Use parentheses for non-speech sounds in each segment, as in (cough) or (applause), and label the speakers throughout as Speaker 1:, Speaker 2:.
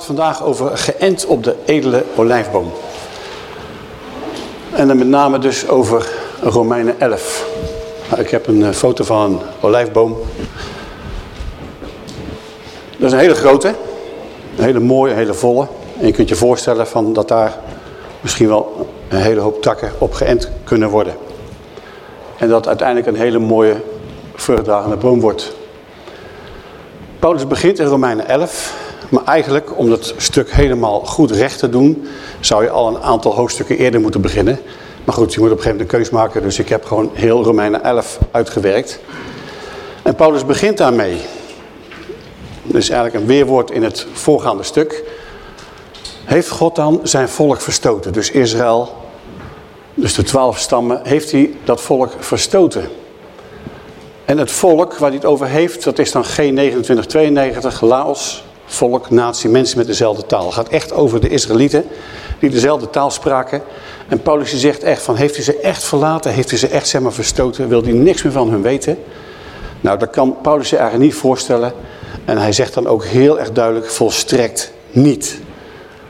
Speaker 1: Gaat vandaag over geënt op de edele olijfboom. En dan met name dus over Romeinen 11. Nou, ik heb een eh, foto van een olijfboom. Dat is een hele grote. Een hele mooie, hele volle. En je kunt je voorstellen van dat daar misschien wel een hele hoop takken op geënt kunnen worden. En dat uiteindelijk een hele mooie vruchtdragende boom wordt. Paulus begint in Romeinen 11, maar eigenlijk om dat stuk helemaal goed recht te doen, zou je al een aantal hoofdstukken eerder moeten beginnen. Maar goed, je moet op een gegeven moment een keus maken, dus ik heb gewoon heel Romeinen 11 uitgewerkt. En Paulus begint daarmee. Dat is eigenlijk een weerwoord in het voorgaande stuk. Heeft God dan zijn volk verstoten? Dus Israël, dus de twaalf stammen, heeft hij dat volk verstoten? En het volk waar hij het over heeft, dat is dan G2992, Laos, volk, natie, mensen met dezelfde taal. Het gaat echt over de Israëlieten die dezelfde taal spraken. En Paulus zegt echt van, heeft hij ze echt verlaten? Heeft hij ze echt zeg maar verstoten? Wil hij niks meer van hun weten? Nou, dat kan Paulus zich eigenlijk niet voorstellen. En hij zegt dan ook heel erg duidelijk, volstrekt niet.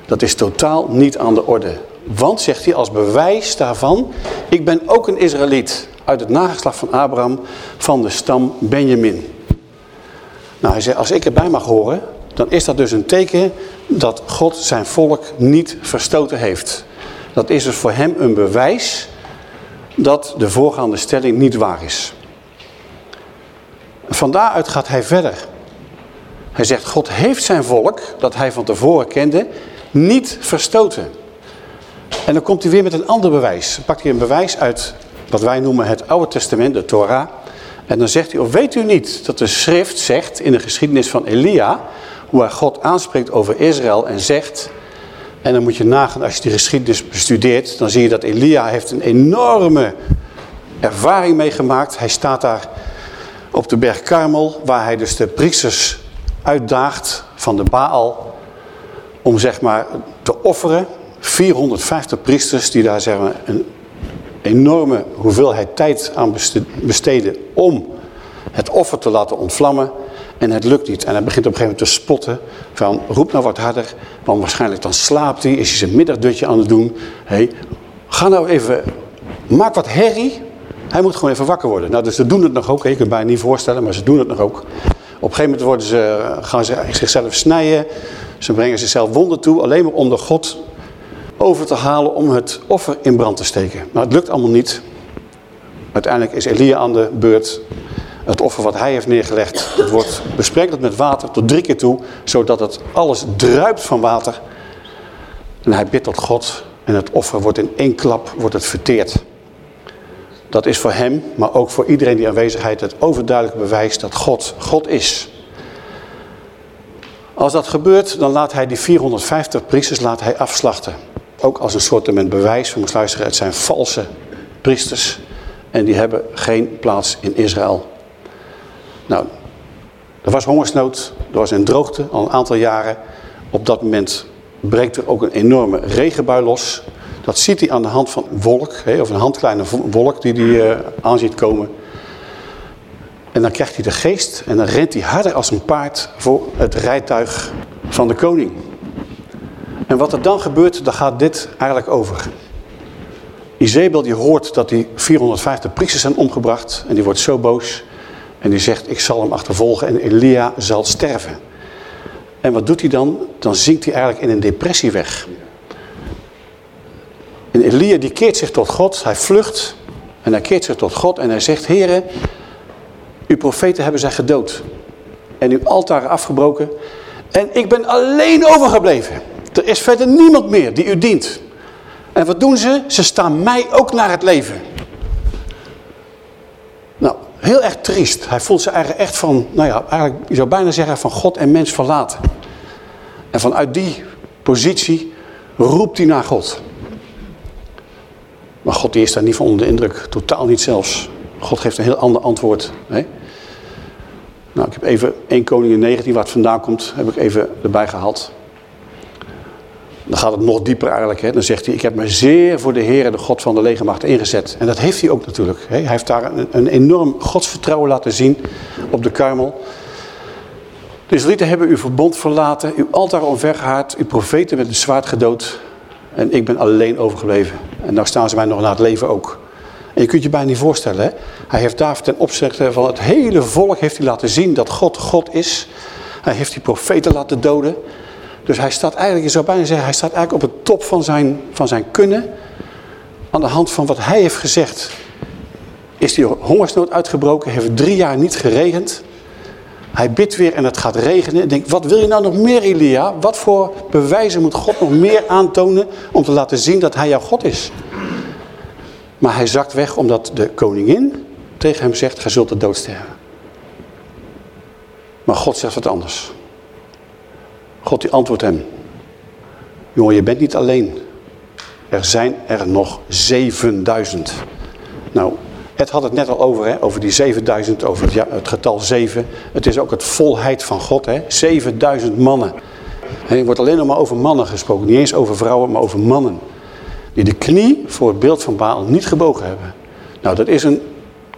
Speaker 1: Dat is totaal niet aan de orde. Want, zegt hij, als bewijs daarvan, ik ben ook een Israëliet uit het nageslacht van Abraham van de stam Benjamin. Nou, hij zegt, als ik erbij mag horen, dan is dat dus een teken dat God zijn volk niet verstoten heeft. Dat is dus voor hem een bewijs dat de voorgaande stelling niet waar is. Van daaruit gaat hij verder. Hij zegt, God heeft zijn volk, dat hij van tevoren kende, niet verstoten. En dan komt hij weer met een ander bewijs. Dan pakt hij een bewijs uit wat wij noemen het Oude Testament, de Torah. En dan zegt hij, of weet u niet dat de schrift zegt in de geschiedenis van Elia, hoe hij God aanspreekt over Israël en zegt, en dan moet je nagaan als je die geschiedenis bestudeert, dan zie je dat Elia heeft een enorme ervaring meegemaakt. Hij staat daar op de berg Karmel, waar hij dus de priesters uitdaagt van de Baal om zeg maar te offeren. 450 priesters die daar zeg maar een enorme hoeveelheid tijd aan besteden om het offer te laten ontvlammen. En het lukt niet. En hij begint op een gegeven moment te spotten. Van roep nou wat harder. Want waarschijnlijk dan slaapt hij. Is hij zijn middagdutje aan het doen. Hey, ga nou even. Maak wat herrie. Hij moet gewoon even wakker worden. Nou, dus ze doen het nog ook. Ik kan het bijna niet voorstellen. Maar ze doen het nog ook. Op een gegeven moment worden ze, gaan ze zichzelf snijden. Ze brengen zichzelf wonden toe. Alleen maar om de God over te halen om het offer in brand te steken. Maar het lukt allemaal niet. Uiteindelijk is Elia aan de beurt. Het offer wat hij heeft neergelegd, wordt besprenkeld met water tot drie keer toe, zodat het alles druipt van water. En hij bidt tot God en het offer wordt in één klap wordt het verteerd. Dat is voor hem, maar ook voor iedereen die aanwezigheid het overduidelijke bewijs dat God God is. Als dat gebeurt, dan laat hij die 450 priesters laat hij afslachten. Ook als een soort bewijs. We moeten luisteren, het zijn valse priesters. En die hebben geen plaats in Israël. Nou, er was hongersnood. Er was een droogte al een aantal jaren. Op dat moment breekt er ook een enorme regenbui los. Dat ziet hij aan de hand van een wolk. of een handkleine wolk die hij uh, aan ziet komen. En dan krijgt hij de geest. En dan rent hij harder als een paard voor het rijtuig van de koning. En wat er dan gebeurt, dan gaat dit eigenlijk over. Izebel die hoort dat die 450 priesters zijn omgebracht. En die wordt zo boos. En die zegt, ik zal hem achtervolgen en Elia zal sterven. En wat doet hij dan? Dan zinkt hij eigenlijk in een depressie weg. En Elia die keert zich tot God. Hij vlucht. En hij keert zich tot God. En hij zegt, heren, uw profeten hebben zij gedood. En uw altaar afgebroken. En ik ben alleen overgebleven. Er is verder niemand meer die u dient. En wat doen ze? Ze staan mij ook naar het leven. Heel erg triest. Hij voelt zich eigenlijk echt van, nou ja, eigenlijk, je zou bijna zeggen van God en mens verlaten. En vanuit die positie roept hij naar God. Maar God die is daar niet van onder de indruk. Totaal niet zelfs. God geeft een heel ander antwoord. Hè? Nou, ik heb even 1 Koningin 19, waar het vandaan komt, heb ik even erbij gehaald. Dan gaat het nog dieper eigenlijk. Hè. Dan zegt hij, ik heb me zeer voor de Heer, de God van de legermacht, ingezet. En dat heeft hij ook natuurlijk. Hè. Hij heeft daar een, enorm godsvertrouwen laten zien op de Karmel. De Israëlieten hebben uw verbond verlaten, uw altaar omvergehaald, uw profeten met een zwaard gedood. En ik ben alleen overgebleven. En nou staan ze mij nog na het leven ook. En je kunt je bijna niet voorstellen. Hij heeft daar ten opzichte van het hele volk heeft hij laten zien dat God God is. Hij heeft die profeten laten doden. Dus hij staat eigenlijk, je zou bijna zeggen, hij staat eigenlijk op het top van zijn, van zijn kunnen. Aan de hand van wat hij heeft gezegd. Is die hongersnood uitgebroken, heeft drie jaar niet geregend. Hij bidt weer en het gaat regenen. Denkt, wat wil je nou nog meer Elia? Wat voor bewijzen moet God nog meer aantonen om te laten zien dat hij jouw God is? Maar hij zakt weg omdat de koningin tegen hem zegt, gij zult de dood sterven. Maar God zegt wat anders. God die antwoordt hem. Jongen, je bent niet alleen. Er zijn er nog 7000. Nou, het had het net al over, hè, over die 7000, over het, ja, het getal 7. Het is ook het volheid van God, hè. 7000 mannen. Er wordt alleen nog maar over mannen gesproken. Niet eens over vrouwen, maar over mannen. Die de knie voor het beeld van Baal niet gebogen hebben. Nou, dat is een,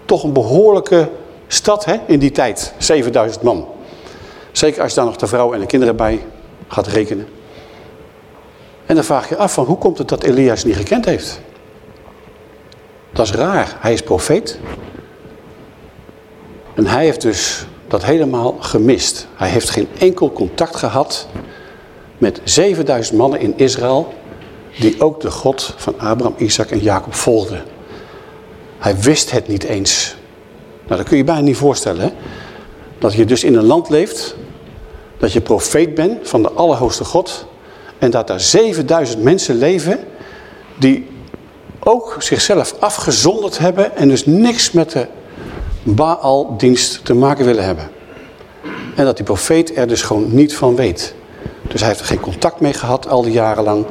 Speaker 1: toch een behoorlijke stad hè, in die tijd. 7000 man. Zeker als je daar nog de vrouw en de kinderen bij gaat rekenen. En dan vraag je af van hoe komt het dat Elias niet gekend heeft? Dat is raar. Hij is profeet. En hij heeft dus dat helemaal gemist. Hij heeft geen enkel contact gehad met 7000 mannen in Israël die ook de God van Abraham, Isaac en Jacob volgden. Hij wist het niet eens. Nou, dat kun je bijna niet voorstellen. Dat je dus in een land leeft, dat je profeet bent van de Allerhoogste God. En dat daar 7000 mensen leven die ook zichzelf afgezonderd hebben en dus niks met de Baal-dienst te maken willen hebben. En dat die profeet er dus gewoon niet van weet. Dus hij heeft er geen contact mee gehad al die jaren lang.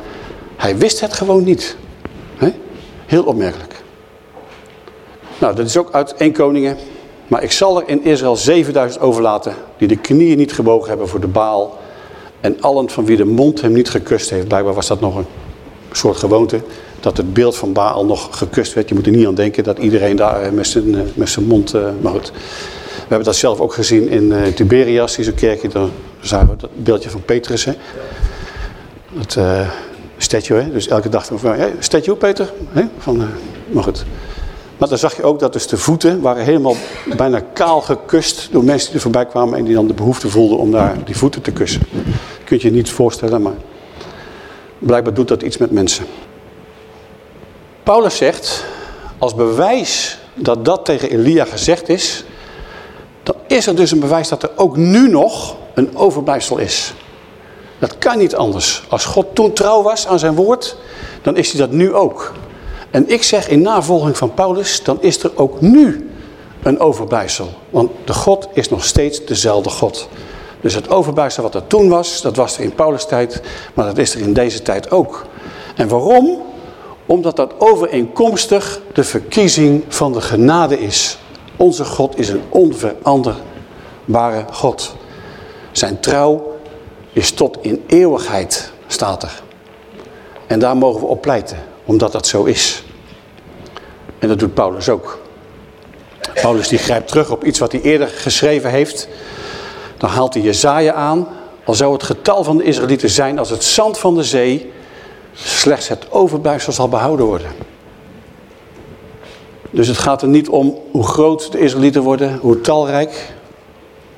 Speaker 1: Hij wist het gewoon niet. Heel opmerkelijk. Nou, dat is ook uit 1 Koningen. Maar ik zal er in Israël 7000 overlaten die de knieën niet gebogen hebben voor de Baal. En allen van wie de mond hem niet gekust heeft. Blijkbaar was dat nog een soort gewoonte. Dat het beeld van Baal nog gekust werd. Je moet er niet aan denken dat iedereen daar eh, met zijn, eh, met zijn mond... Uh. We hebben dat zelf ook gezien in uh, Tiberias. Die zo'n kerkje. Daar zagen we dat beeldje van Petrus. Hè. Dat uh, statue. Hè. Dus elke dag van... Hey, statue Peter? Hè? Van, maar goed. Maar dan zag je ook dat dus de voeten waren helemaal bijna kaal gekust door mensen die er voorbij kwamen en die dan de behoefte voelden om daar die voeten te kussen. Dat kun je je niet voorstellen, maar blijkbaar doet dat iets met mensen. Paulus zegt, als bewijs dat dat tegen Elia gezegd is, dan is er dus een bewijs dat er ook nu nog een overblijfsel is. Dat kan niet anders. Als God toen trouw was aan zijn woord, dan is hij dat nu ook. En ik zeg in navolging van Paulus, dan is er ook nu een overblijfsel. Want de God is nog steeds dezelfde God. Dus het overblijfsel wat er toen was, dat was er in Paulus tijd, maar dat is er in deze tijd ook. En waarom? Omdat dat overeenkomstig de verkiezing van de genade is. Onze God is een onveranderbare God. Zijn trouw is tot in eeuwigheid, staat er. En daar mogen we op pleiten omdat dat zo is. En dat doet Paulus ook. Paulus die grijpt terug op iets wat hij eerder geschreven heeft. Dan haalt hij Jezaja aan. Al zou het getal van de Israëlieten zijn als het zand van de zee. Slechts het overblijfsel zal behouden worden. Dus het gaat er niet om hoe groot de Israëlieten worden, hoe talrijk.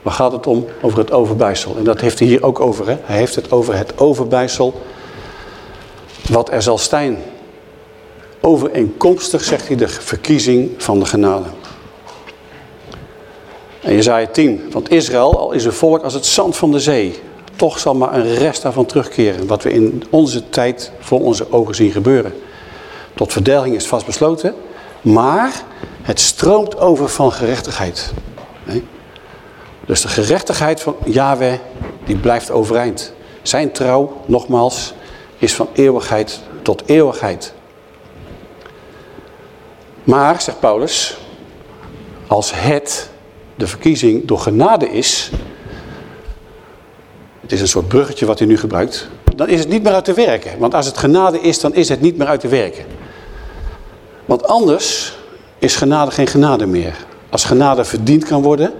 Speaker 1: Maar gaat het om over het overblijfsel. En dat heeft hij hier ook over. Hè? Hij heeft het over het overblijfsel wat er zal zijn overeenkomstig, zegt hij, de verkiezing van de genade. En Jezaja 10, want Israël, al is een volk als het zand van de zee, toch zal maar een rest daarvan terugkeren. Wat we in onze tijd voor onze ogen zien gebeuren. Tot verdelging is vastbesloten, maar het stroomt over van gerechtigheid. Dus de gerechtigheid van Yahweh, die blijft overeind. Zijn trouw, nogmaals, is van eeuwigheid tot eeuwigheid. Maar, zegt Paulus, als het de verkiezing door genade is, het is een soort bruggetje wat hij nu gebruikt, dan is het niet meer uit te werken. Want als het genade is, dan is het niet meer uit te werken. Want anders is genade geen genade meer. Als genade verdiend kan worden,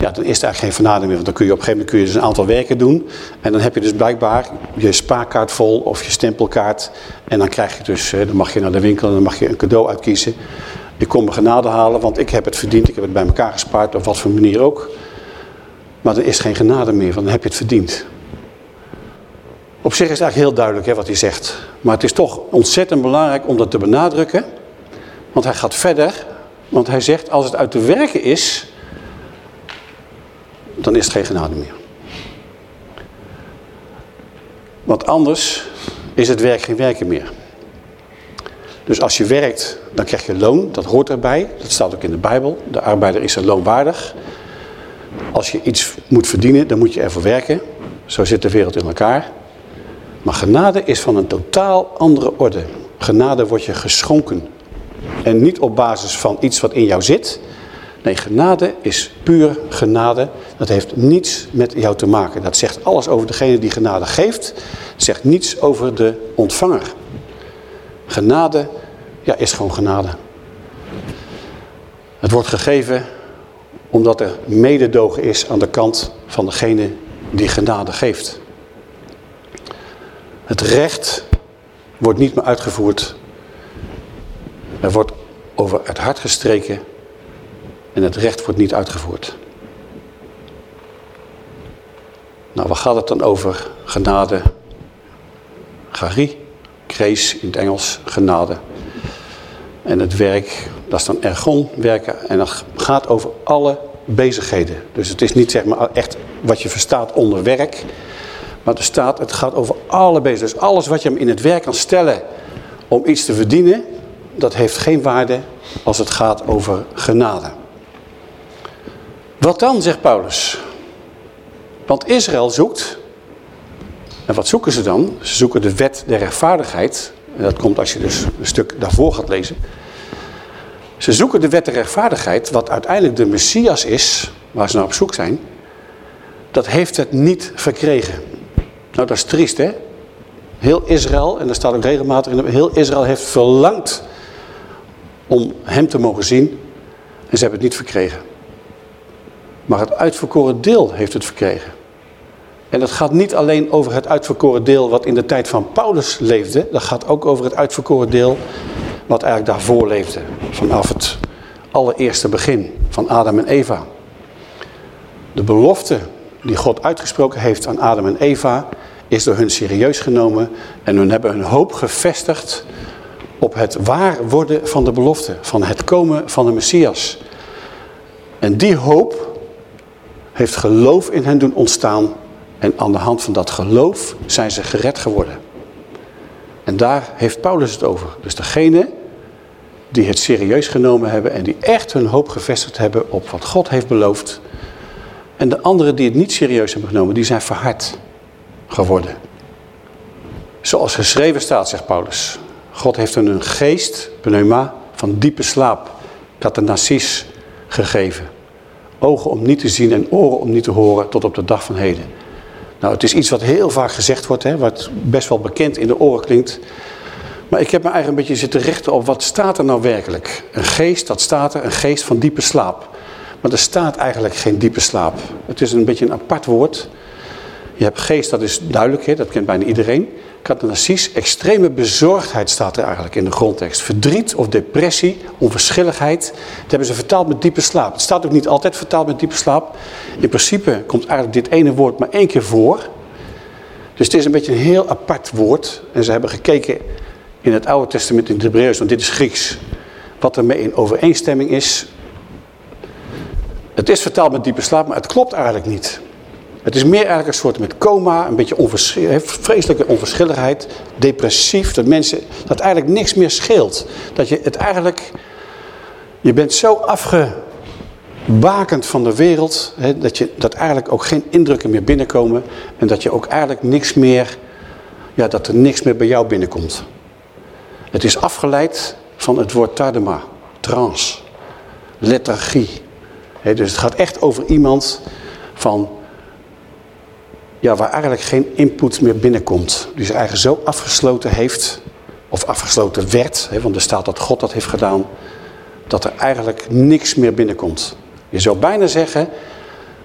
Speaker 1: ja, dan is er eigenlijk geen vernadering meer. Want dan kun je op een gegeven moment kun je dus een aantal werken doen. En dan heb je dus blijkbaar je spaarkaart vol of je stempelkaart. En dan krijg je dus, dan mag je naar de winkel en dan mag je een cadeau uitkiezen. Ik kom mijn genade halen, want ik heb het verdiend. Ik heb het bij elkaar gespaard, op wat voor manier ook. Maar dan is geen genade meer, want dan heb je het verdiend. Op zich is het eigenlijk heel duidelijk hè, wat hij zegt. Maar het is toch ontzettend belangrijk om dat te benadrukken. Want hij gaat verder. Want hij zegt, als het uit te werken is, dan is het geen genade meer. Want anders is het werk geen werken meer. Dus als je werkt, dan krijg je loon. Dat hoort erbij. Dat staat ook in de Bijbel. De arbeider is er loonwaardig. Als je iets moet verdienen, dan moet je ervoor werken. Zo zit de wereld in elkaar. Maar genade is van een totaal andere orde. Genade wordt je geschonken. En niet op basis van iets wat in jou zit. Nee, genade is puur genade. Dat heeft niets met jou te maken. Dat zegt alles over degene die genade geeft. Zegt niets over de ontvanger. Genade ja, is gewoon genade. Het wordt gegeven omdat er mededogen is aan de kant van degene die genade geeft. Het recht wordt niet meer uitgevoerd. Er wordt over het hart gestreken en het recht wordt niet uitgevoerd. Nou, waar gaat het dan over? Genade, Gari, grace in het Engels, genade. En het werk, dat is dan ergon werken. En dat gaat over alle bezigheden. Dus het is niet zeg maar echt wat je verstaat onder werk. Maar er staat, het gaat over alle bezigheden. Dus alles wat je hem in het werk kan stellen om iets te verdienen. Dat heeft geen waarde als het gaat over genade. Wat dan, zegt Paulus? Want Israël zoekt. En wat zoeken ze dan? Ze zoeken de wet der rechtvaardigheid. En dat komt als je dus een stuk daarvoor gaat lezen. Ze zoeken de wet der rechtvaardigheid, wat uiteindelijk de Messias is, waar ze naar op zoek zijn. Dat heeft het niet verkregen. Nou, dat is triest, hè? Heel Israël, en er staat ook regelmatig in, heel Israël heeft verlangd om hem te mogen zien. En ze hebben het niet verkregen. Maar het uitverkoren deel heeft het verkregen. En dat gaat niet alleen over het uitverkoren deel wat in de tijd van Paulus leefde. Dat gaat ook over het uitverkoren deel wat eigenlijk daarvoor leefde. Vanaf het allereerste begin van Adam en Eva. De belofte die God uitgesproken heeft aan Adam en Eva is door hun serieus genomen. En hun hebben hun hoop gevestigd op het waar worden van de belofte. Van het komen van de Messias. En die hoop heeft geloof in hen doen ontstaan. En aan de hand van dat geloof zijn ze gered geworden. En daar heeft Paulus het over. Dus degene die het serieus genomen hebben en die echt hun hoop gevestigd hebben op wat God heeft beloofd. En de anderen die het niet serieus hebben genomen, die zijn verhard geworden. Zoals geschreven staat, zegt Paulus. God heeft hen een geest, pneuma, van diepe slaap, katanasis, gegeven. Ogen om niet te zien en oren om niet te horen tot op de dag van heden. Nou, het is iets wat heel vaak gezegd wordt, hè, wat best wel bekend in de oren klinkt. Maar ik heb me eigenlijk een beetje zitten richten op wat staat er nou werkelijk. Een geest, dat staat er, een geest van diepe slaap. Maar er staat eigenlijk geen diepe slaap. Het is een beetje een apart woord. Je hebt geest, dat is duidelijk, hè? dat kent bijna iedereen. Katanasis, extreme bezorgdheid staat er eigenlijk in de grondtekst. Verdriet of depressie, onverschilligheid. Dat hebben ze vertaald met diepe slaap. Het staat ook niet altijd vertaald met diepe slaap. In principe komt eigenlijk dit ene woord maar één keer voor. Dus het is een beetje een heel apart woord. En ze hebben gekeken in het Oude Testament in het Hebreeuws, want dit is Grieks. Wat ermee in overeenstemming is. Het is vertaald met diepe slaap, maar het klopt eigenlijk niet. Het is meer eigenlijk een soort met coma, een beetje vreselijke onverschilligheid, depressief, dat mensen, dat eigenlijk niks meer scheelt. Dat je het eigenlijk, je bent zo afgebakend van de wereld, hè, dat, je, dat eigenlijk ook geen indrukken meer binnenkomen en dat je ook eigenlijk niks meer, ja, dat er niks meer bij jou binnenkomt. Het is afgeleid van het woord tardema, trance, lethargie. dus het gaat echt over iemand van, ja, waar eigenlijk geen input meer binnenkomt. Die zich eigenlijk zo afgesloten heeft, of afgesloten werd, want er staat dat God dat heeft gedaan, dat er eigenlijk niks meer binnenkomt. Je zou bijna zeggen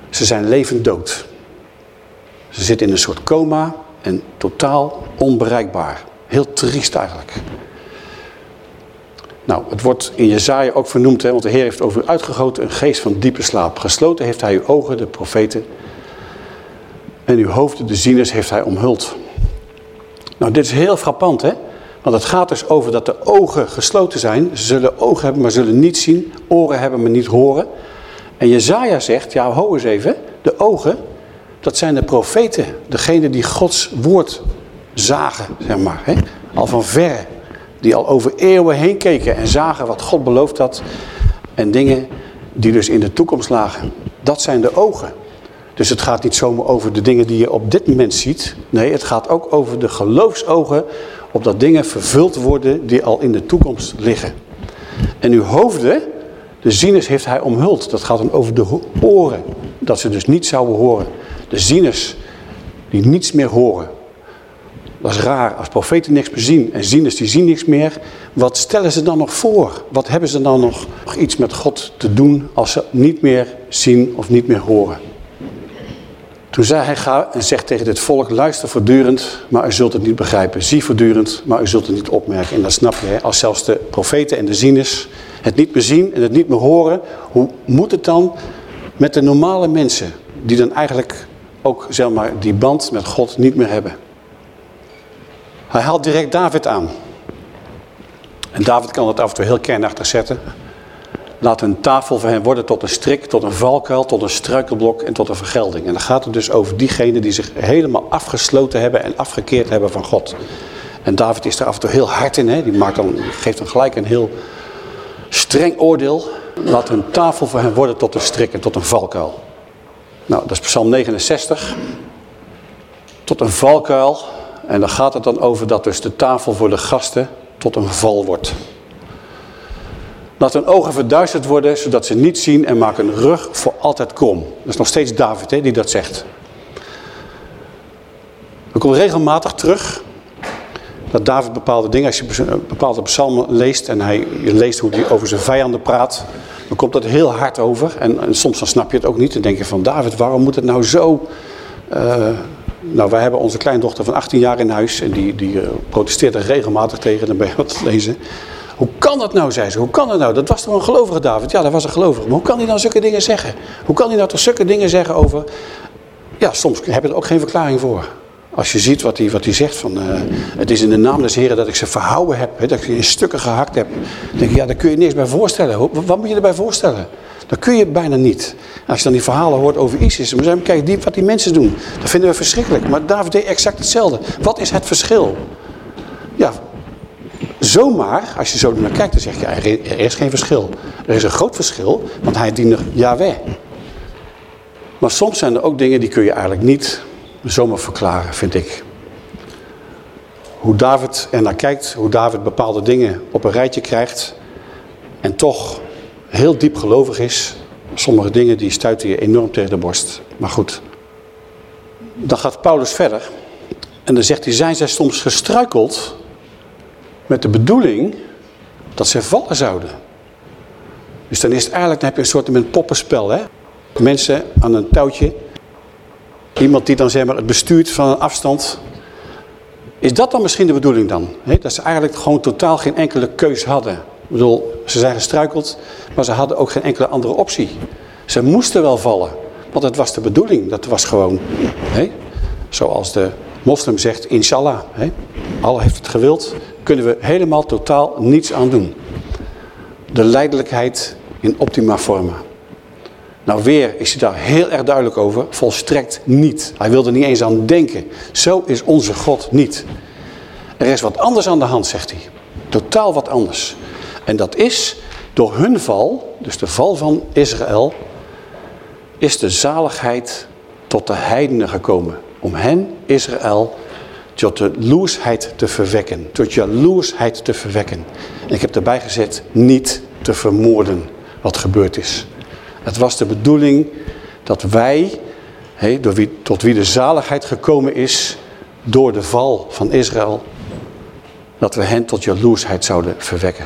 Speaker 1: Ze zijn levend dood. Ze zitten in een soort coma en totaal onbereikbaar. Heel triest eigenlijk. Nou, het wordt in Jezaja ook vernoemd, hè, want de Heer heeft over u uitgegoten een geest van diepe slaap. Gesloten heeft hij uw ogen, de profeten, en uw hoofden, de zieners, heeft hij omhuld. Nou, dit is heel frappant, hè? Want het gaat dus over dat de ogen gesloten zijn. Ze zullen ogen hebben, maar zullen niet zien. Oren hebben, maar niet horen. En Jezaja zegt, ja, hou eens even. De ogen, dat zijn de profeten. Degene die Gods woord zagen, zeg maar. Hè? Al van verre. Die al over eeuwen heen keken en zagen wat God beloofd had. En dingen die dus in de toekomst lagen. Dat zijn de ogen. Dus het gaat niet zomaar over de dingen die je op dit moment ziet. Nee, het gaat ook over de geloofsogen. Opdat dingen vervuld worden die al in de toekomst liggen. En uw hoofden, de zieners heeft hij omhuld. Dat gaat dan over de oren. Dat ze dus niet zouden horen. De zieners die niets meer horen. Dat is raar. Als profeten niks meer zien en zieners die zien niks meer. Wat stellen ze dan nog voor? Wat hebben ze dan nog iets met God te doen als ze niet meer zien of niet meer horen? Toen zei hij, ga en zeg tegen dit volk, luister voortdurend, maar u zult het niet begrijpen. Zie voortdurend, maar u zult het niet opmerken. En dat snap je, als zelfs de profeten en de zieners het niet meer zien en het niet meer horen. Hoe moet het dan met de normale mensen, die dan eigenlijk ook zeg maar, die band met God niet meer hebben? Hij haalt direct David aan. En David kan het af en toe heel kernachtig zetten. Laat een tafel voor hen worden tot een strik, tot een valkuil, tot een struikelblok en tot een vergelding. En dan gaat het dus over diegenen die zich helemaal afgesloten hebben en afgekeerd hebben van God. En David is daar af en toe heel hard in. Hè? Die maakt dan, geeft dan gelijk een heel streng oordeel. Laat een tafel voor hen worden tot een strik en tot een valkuil. Nou, dat is Psalm 69. Tot een valkuil. En dan gaat het dan over dat dus de tafel voor de gasten tot een val wordt. Laat hun ogen verduisterd worden, zodat ze niet zien en maak hun rug voor altijd krom. Dat is nog steeds David hè, die dat zegt. Er komt regelmatig terug dat David bepaalde dingen, als je bepaalde psalmen leest en hij, je leest hoe hij over zijn vijanden praat, dan komt dat heel hard over. En, en soms dan snap je het ook niet. Dan denk je van David, waarom moet het nou zo... Uh, nou, wij hebben onze kleindochter van 18 jaar in huis en die, die uh, protesteert er regelmatig tegen. Dan ben je wat te lezen. Hoe kan dat nou, zei ze. Hoe kan dat nou? Dat was toch een gelovige David? Ja, dat was een gelovige. Maar hoe kan hij dan zulke dingen zeggen? Hoe kan hij nou toch zulke dingen zeggen over... Ja, soms heb je er ook geen verklaring voor. Als je ziet wat hij, wat hij zegt van... Uh, het is in de naam des Heren dat ik ze verhouden heb. Dat ik ze in stukken gehakt heb. Dan denk je, ja, daar kun je niks bij voorstellen. Wat moet je erbij voorstellen? Dat kun je bijna niet. Als je dan die verhalen hoort over ISIS. Maar zeggen, kijk, wat die mensen doen. Dat vinden we verschrikkelijk. Maar David deed exact hetzelfde. Wat is het verschil? Zomaar, als je zo naar kijkt, dan zeg je, er is geen verschil. Er is een groot verschil, want hij diende Yahweh. Maar soms zijn er ook dingen die kun je eigenlijk niet zomaar verklaren, vind ik. Hoe David er naar kijkt, hoe David bepaalde dingen op een rijtje krijgt en toch heel diep gelovig is. Sommige dingen die stuiten je enorm tegen de borst. Maar goed, dan gaat Paulus verder en dan zegt hij, zijn zij soms gestruikeld met de bedoeling dat ze vallen zouden. Dus dan is het eigenlijk, dan heb je een soort met poppenspel. Hè? Mensen aan een touwtje. Iemand die dan zeg maar, het bestuurt van een afstand. Is dat dan misschien de bedoeling dan? Dat ze eigenlijk gewoon totaal geen enkele keus hadden. Ik bedoel, ze zijn gestruikeld, maar ze hadden ook geen enkele andere optie. Ze moesten wel vallen, want het was de bedoeling. Dat was gewoon, hè? zoals de moslim zegt, inshallah. Hè? Allah heeft het gewild, kunnen we helemaal totaal niets aan doen. De leidelijkheid in optima forma. Nou weer is hij daar heel erg duidelijk over. Volstrekt niet. Hij wilde niet eens aan denken. Zo is onze God niet. Er is wat anders aan de hand, zegt hij. Totaal wat anders. En dat is door hun val, dus de val van Israël, is de zaligheid tot de heidenen gekomen. Om hen, Israël, tot de loersheid te verwekken. Tot jaloersheid te verwekken. En ik heb erbij gezet, niet te vermoorden wat gebeurd is. Het was de bedoeling dat wij, door wie, tot wie de zaligheid gekomen is, door de val van Israël, dat we hen tot jaloersheid zouden verwekken.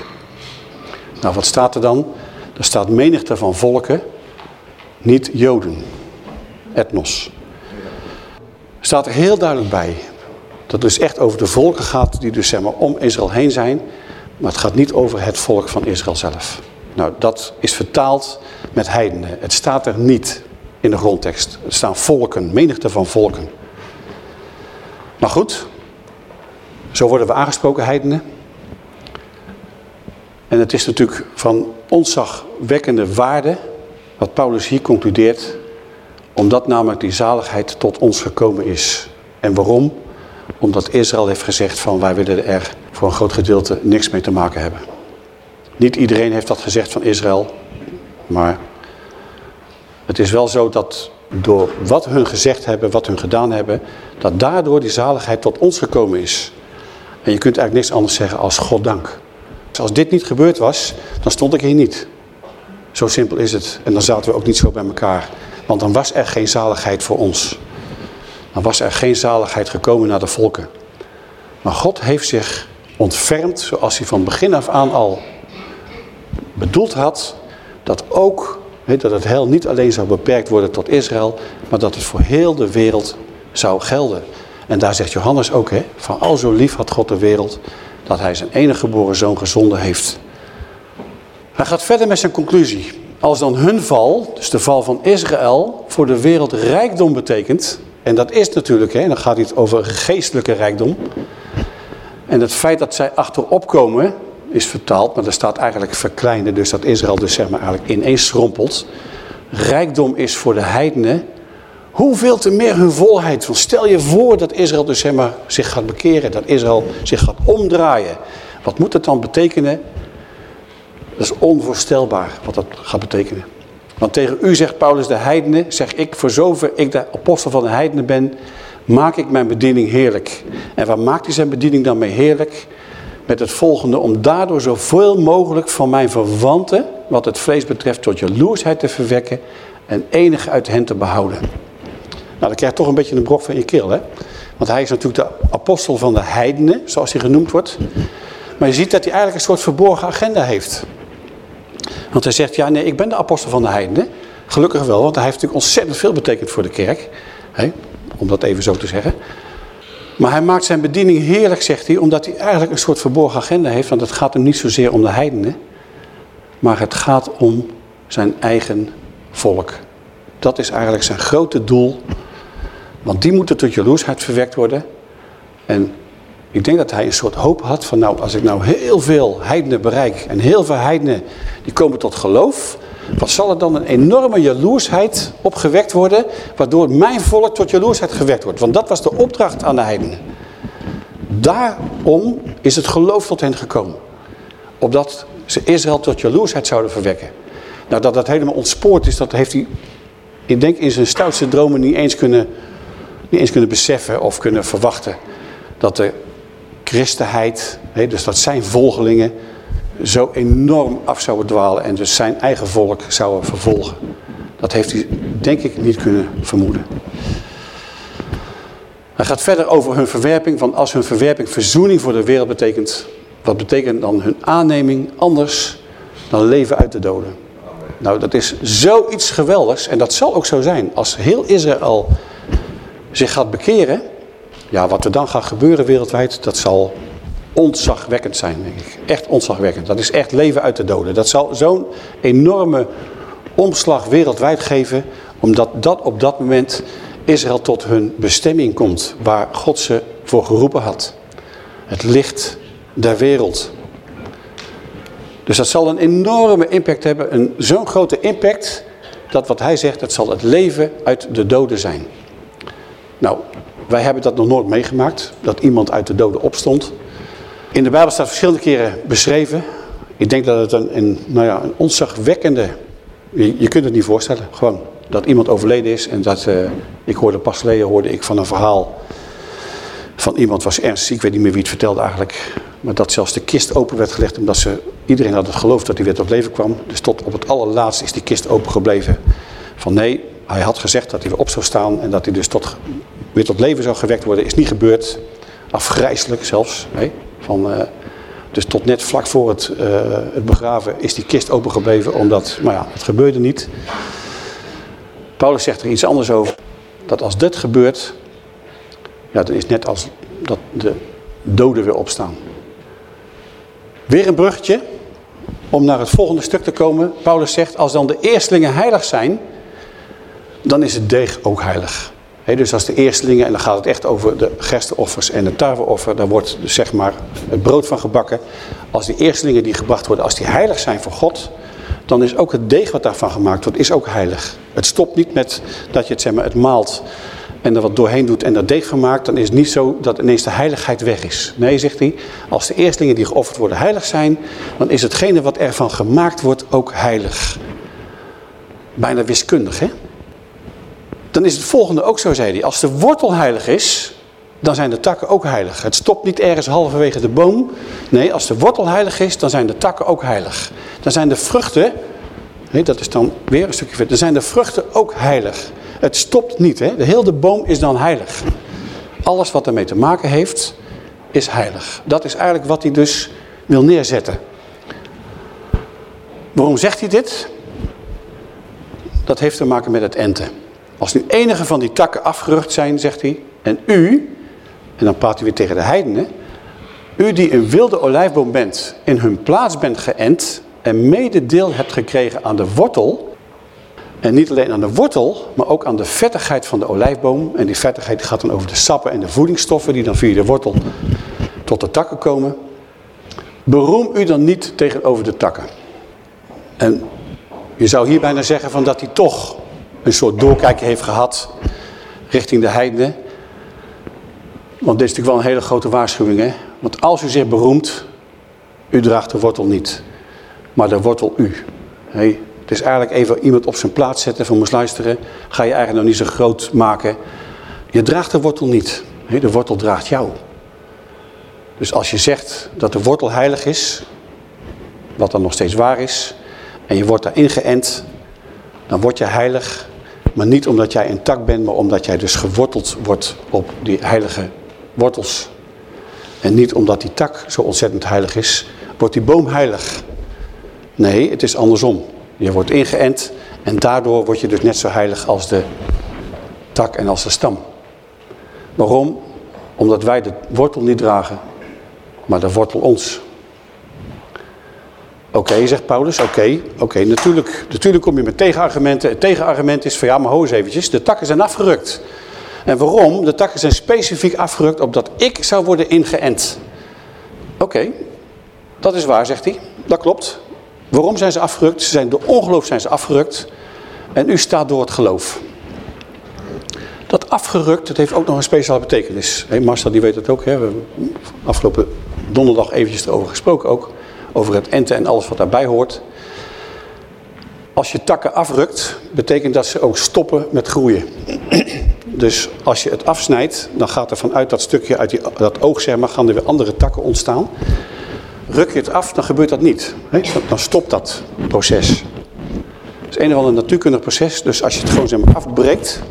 Speaker 1: Nou, wat staat er dan? Er staat menigte van volken, niet Joden. etnos. Staat er heel duidelijk bij. Dat het dus echt over de volken gaat die dus zeg maar om Israël heen zijn. Maar het gaat niet over het volk van Israël zelf. Nou, dat is vertaald met heidenen. Het staat er niet in de grondtekst. Er staan volken, menigte van volken. Maar goed, zo worden we aangesproken, heidenen. En het is natuurlijk van ontzagwekkende waarde, wat Paulus hier concludeert, omdat namelijk die zaligheid tot ons gekomen is. En waarom? Omdat Israël heeft gezegd van wij willen er voor een groot gedeelte niks mee te maken hebben. Niet iedereen heeft dat gezegd van Israël, maar het is wel zo dat door wat hun gezegd hebben, wat hun gedaan hebben, dat daardoor die zaligheid tot ons gekomen is. En je kunt eigenlijk niks anders zeggen als God dank. Dus als dit niet gebeurd was, dan stond ik hier niet. Zo simpel is het. En dan zaten we ook niet zo bij elkaar. Want dan was er geen zaligheid voor ons. Dan was er geen zaligheid gekomen naar de volken. Maar God heeft zich ontfermd, zoals hij van begin af aan al bedoeld had, dat ook dat het heil niet alleen zou beperkt worden tot Israël, maar dat het voor heel de wereld zou gelden. En daar zegt Johannes ook, hè, van al zo lief had God de wereld, dat hij zijn enige geboren zoon gezonden heeft. Hij gaat verder met zijn conclusie. Als dan hun val, dus de val van Israël, voor de wereld rijkdom betekent, en dat is natuurlijk, hè, dan gaat het over geestelijke rijkdom. En het feit dat zij achterop komen, is vertaald, maar er staat eigenlijk verkleinen, dus dat Israël dus zeg maar eigenlijk ineens schrompelt. Rijkdom is voor de heidenen hoeveel te meer hun volheid. Want stel je voor dat Israël dus zeg maar zich gaat bekeren, dat Israël zich gaat omdraaien. Wat moet het dan betekenen? Dat is onvoorstelbaar wat dat gaat betekenen. Want tegen u zegt Paulus de heidenen, zeg ik, voor zover ik de apostel van de heidenen ben, maak ik mijn bediening heerlijk. En waar maakt hij zijn bediening dan mee heerlijk? met het volgende, om daardoor zoveel mogelijk van mijn verwanten, wat het vlees betreft, tot jaloersheid te verwekken en enige uit hen te behouden. Nou, dan krijg je toch een beetje een brok van je keel, hè? Want hij is natuurlijk de apostel van de heidenen, zoals hij genoemd wordt. Maar je ziet dat hij eigenlijk een soort verborgen agenda heeft. Want hij zegt, ja nee, ik ben de apostel van de heidenen. Gelukkig wel, want hij heeft natuurlijk ontzettend veel betekend voor de kerk. Hè? Om dat even zo te zeggen. Maar hij maakt zijn bediening heerlijk, zegt hij, omdat hij eigenlijk een soort verborgen agenda heeft. Want het gaat hem niet zozeer om de heidenen, maar het gaat om zijn eigen volk. Dat is eigenlijk zijn grote doel. Want die moeten tot jaloersheid verwekt worden. En ik denk dat hij een soort hoop had van nou, als ik nou heel veel heidenen bereik en heel veel heidenen die komen tot geloof, wat zal er dan een enorme jaloersheid opgewekt worden, waardoor mijn volk tot jaloersheid gewekt wordt. Want dat was de opdracht aan de heidenen. Daarom is het geloof tot hen gekomen. Opdat ze Israël tot jaloersheid zouden verwekken. Nou, dat dat helemaal ontspoord is, dat heeft hij, ik denk in zijn stoutste dromen niet eens kunnen, niet eens kunnen beseffen of kunnen verwachten. Dat de christenheid, dus dat zijn volgelingen, zo enorm af zouden dwalen en dus zijn eigen volk zouden vervolgen. Dat heeft hij denk ik niet kunnen vermoeden. Hij gaat verder over hun verwerping, van als hun verwerping verzoening voor de wereld betekent, wat betekent dan hun aanneming anders dan leven uit de doden. Nou, dat is zoiets geweldigs en dat zal ook zo zijn. Als heel Israël zich gaat bekeren, ja, wat er dan gaat gebeuren wereldwijd, dat zal ontzagwekkend zijn, denk ik. Echt ontzagwekkend. Dat is echt leven uit de doden. Dat zal zo'n enorme omslag wereldwijd geven, omdat dat op dat moment Israël tot hun bestemming komt, waar God ze voor geroepen had. Het licht der wereld. Dus dat zal een enorme impact hebben, zo'n grote impact, dat wat hij zegt, het zal het leven uit de doden zijn. Nou, wij hebben dat nog nooit meegemaakt, dat iemand uit de doden opstond. In de Bijbel staat verschillende keren beschreven. Ik denk dat het een, een, nou ja, een ontzagwekkende... Je, kunt het niet voorstellen, gewoon. Dat iemand overleden is en dat... Uh, ik hoorde pas geleden hoorde ik van een verhaal... van iemand was ernstig, ik weet niet meer wie het vertelde eigenlijk... maar dat zelfs de kist open werd gelegd... omdat ze, iedereen had het geloof dat hij weer tot leven kwam. Dus tot op het allerlaatste is die kist open gebleven. Van nee, hij had gezegd dat hij weer op zou staan... en dat hij dus tot, weer tot leven zou gewekt worden. Is niet gebeurd. Afgrijzelijk zelfs. Nee. Van, uh, dus tot net vlak voor het, uh, het begraven is die kist open gebleven, omdat, maar ja, het gebeurde niet. Paulus zegt er iets anders over. dat als dit gebeurt, ja, dan is net als dat de doden weer opstaan. Weer een bruggetje om naar het volgende stuk te komen. Paulus zegt, als dan de eerstelingen heilig zijn, dan is het deeg ook heilig. Dus als de eerstelingen, en dan gaat het echt over de gerstenoffers en het tarweoffer, daar wordt dus zeg maar het brood van gebakken. Als die eerstelingen die gebracht worden, als die heilig zijn voor God, dan is ook het deeg wat daarvan gemaakt wordt, is ook heilig. Het stopt niet met dat je het, zeg maar, het maalt en er wat doorheen doet en dat deeg van maakt, dan is het niet zo dat ineens de heiligheid weg is. Nee, zegt hij, als de eerstelingen die geofferd worden heilig zijn, dan is hetgene wat ervan gemaakt wordt ook heilig. Bijna wiskundig, hè? Dan is het volgende ook zo, zei hij. Als de wortel heilig is, dan zijn de takken ook heilig. Het stopt niet ergens halverwege de boom. Nee, als de wortel heilig is, dan zijn de takken ook heilig. Dan zijn de vruchten, nee, dat is dan weer een stukje verder, dan zijn de vruchten ook heilig. Het stopt niet, hè? de hele boom is dan heilig. Alles wat ermee te maken heeft, is heilig. Dat is eigenlijk wat hij dus wil neerzetten. Waarom zegt hij dit? Dat heeft te maken met het enten. Als nu enige van die takken afgerucht zijn, zegt hij, en u, en dan praat hij weer tegen de heidenen, u die een wilde olijfboom bent, in hun plaats bent geënt en mededeel hebt gekregen aan de wortel, en niet alleen aan de wortel, maar ook aan de vettigheid van de olijfboom. En die vettigheid gaat dan over de sappen en de voedingsstoffen die dan via de wortel tot de takken komen. Beroem u dan niet tegenover de takken. En je zou hier bijna zeggen van dat hij toch een soort doorkijken heeft gehad richting de heidenen. Want dit is natuurlijk wel een hele grote waarschuwing. Hè? Want als u zich beroemt, u draagt de wortel niet. Maar de wortel u. Hey, het is eigenlijk even iemand op zijn plaats zetten van moest luisteren. Ga je eigenlijk nog niet zo groot maken. Je draagt de wortel niet. De wortel draagt jou. Dus als je zegt dat de wortel heilig is, wat dan nog steeds waar is, en je wordt daarin geënt, dan word je heilig. Maar niet omdat jij tak bent, maar omdat jij dus geworteld wordt op die heilige wortels. En niet omdat die tak zo ontzettend heilig is, wordt die boom heilig. Nee, het is andersom. Je wordt ingeënt en daardoor word je dus net zo heilig als de tak en als de stam. Waarom? Omdat wij de wortel niet dragen, maar de wortel ons. Oké, zegt Paulus, oké, oké, natuurlijk, natuurlijk kom je met tegenargumenten. Het tegenargument is van ja, maar eens eventjes, de takken zijn afgerukt. En waarom? De takken zijn specifiek afgerukt opdat ik zou worden ingeënt. Oké, dat is waar, zegt hij. Dat klopt. Waarom zijn ze afgerukt? Ze zijn door ongeloof zijn ze afgerukt. En u staat door het geloof. Dat afgerukt, dat heeft ook nog een speciale betekenis. Hey, Marcel die weet het ook. Hè? We hebben afgelopen donderdag eventjes erover gesproken ook. Over het enten en alles wat daarbij hoort. Als je takken afrukt, betekent dat ze ook stoppen met groeien. (clears throat) Dus als je het afsnijdt, dan gaat er vanuit dat stukje, uit die, dat oog gaan er weer andere takken ontstaan. Ruk je het af, dan gebeurt dat niet. Dan stopt dat proces. Het is een of ander natuurkundig proces. Dus als je het gewoon zeg maar, afbreekt,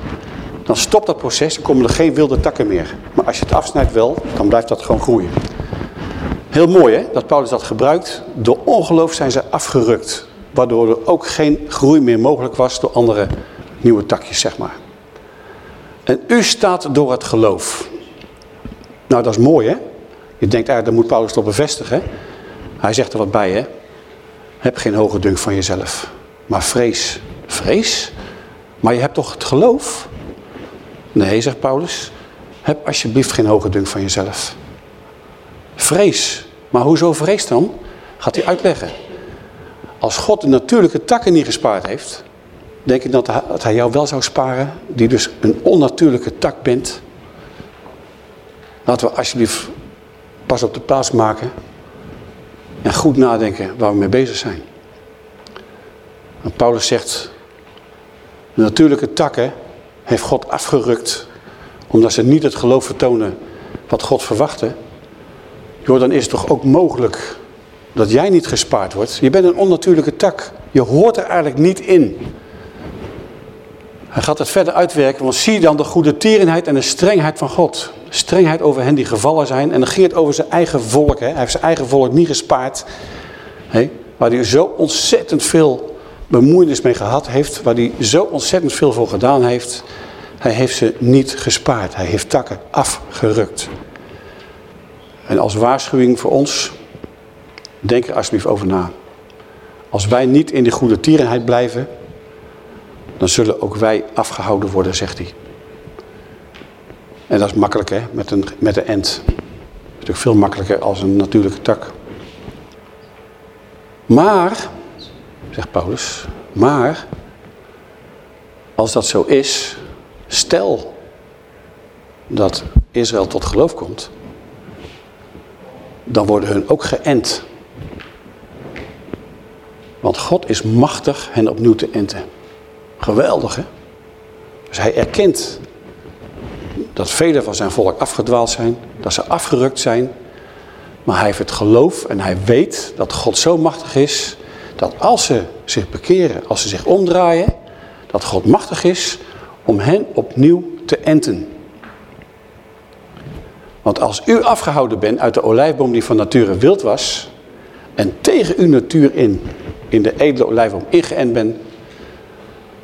Speaker 1: dan stopt dat proces. Dan komen er geen wilde takken meer. Maar als je het afsnijdt wel, dan blijft dat gewoon groeien. Heel mooi hè, dat Paulus dat gebruikt. Door ongeloof zijn ze afgerukt. Waardoor er ook geen groei meer mogelijk was door andere nieuwe takjes, zeg maar. En u staat door het geloof. Nou, dat is mooi hè. Je denkt eigenlijk, dat moet Paulus toch bevestigen. Hij zegt er wat bij, hè. Heb geen hoge dunk van jezelf. Maar vrees. Vrees? Maar je hebt toch het geloof? Nee, zegt Paulus. Heb alsjeblieft geen hoge dunk van jezelf. Vrees. Maar hoezo vrees dan? Gaat hij uitleggen. Als God de natuurlijke takken niet gespaard heeft... denk ik dat hij jou wel zou sparen... die dus een onnatuurlijke tak bent. Laten we alsjeblieft pas op de plaats maken en goed nadenken waar we mee bezig zijn. Want Paulus zegt, de natuurlijke takken heeft God afgerukt omdat ze niet het geloof vertonen wat God verwachtte. Joh, dan is het toch ook mogelijk dat jij niet gespaard wordt. Je bent een onnatuurlijke tak. Je hoort er eigenlijk niet in. Hij gaat het verder uitwerken, want zie dan de goede tierenheid en de strengheid van God. Strengheid over hen die gevallen zijn. En dan ging het over zijn eigen volk. Hè. Hij heeft zijn eigen volk niet gespaard. Waar hij zo ontzettend veel bemoeienis mee gehad heeft. Waar hij zo ontzettend veel voor gedaan heeft. Hij heeft ze niet gespaard. Hij heeft takken afgerukt. En als waarschuwing voor ons, denk er alsjeblieft over na. Als wij niet in die goede tierenheid blijven, dan zullen ook wij afgehouden worden, zegt hij. En dat is makkelijk hè, met een, met een end. Dat is natuurlijk veel makkelijker als een natuurlijke tak. Maar, zegt Paulus, maar als dat zo is, stel dat Israël tot geloof komt, dan worden hun ook geënt. Want God is machtig hen opnieuw te enten. Geweldig hè? Dus hij erkent dat velen van zijn volk afgedwaald zijn, dat ze afgerukt zijn. Maar hij heeft het geloof en hij weet dat God zo machtig is, dat als ze zich bekeren, als ze zich omdraaien, dat God machtig is om hen opnieuw te enten. Want als u afgehouden bent uit de olijfboom die van nature wild was, en tegen uw natuur in, in de edele olijfboom ingeënt bent,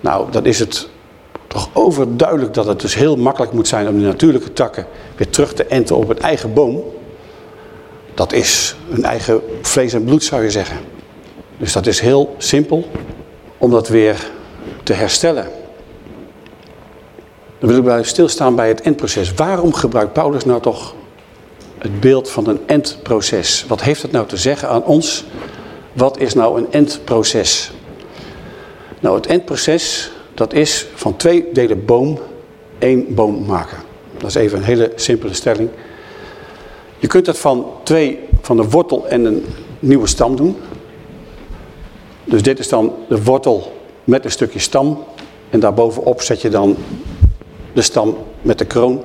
Speaker 1: nou, dan is het toch overduidelijk dat het dus heel makkelijk moet zijn om die natuurlijke takken weer terug te enten op het eigen boom. Dat is een eigen vlees en bloed zou je zeggen. Dus dat is heel simpel om dat weer te herstellen. Dan wil ik bij stilstaan bij het endproces. Waarom gebruikt Paulus nou toch het beeld van een endproces? Wat heeft het nou te zeggen aan ons? Wat is nou een endproces? Nou, het endproces, dat is van twee delen boom, één boom maken. Dat is even een hele simpele stelling. Je kunt dat van twee, van de wortel en een nieuwe stam doen. Dus dit is dan de wortel met een stukje stam. En daarbovenop zet je dan de stam met de kroon.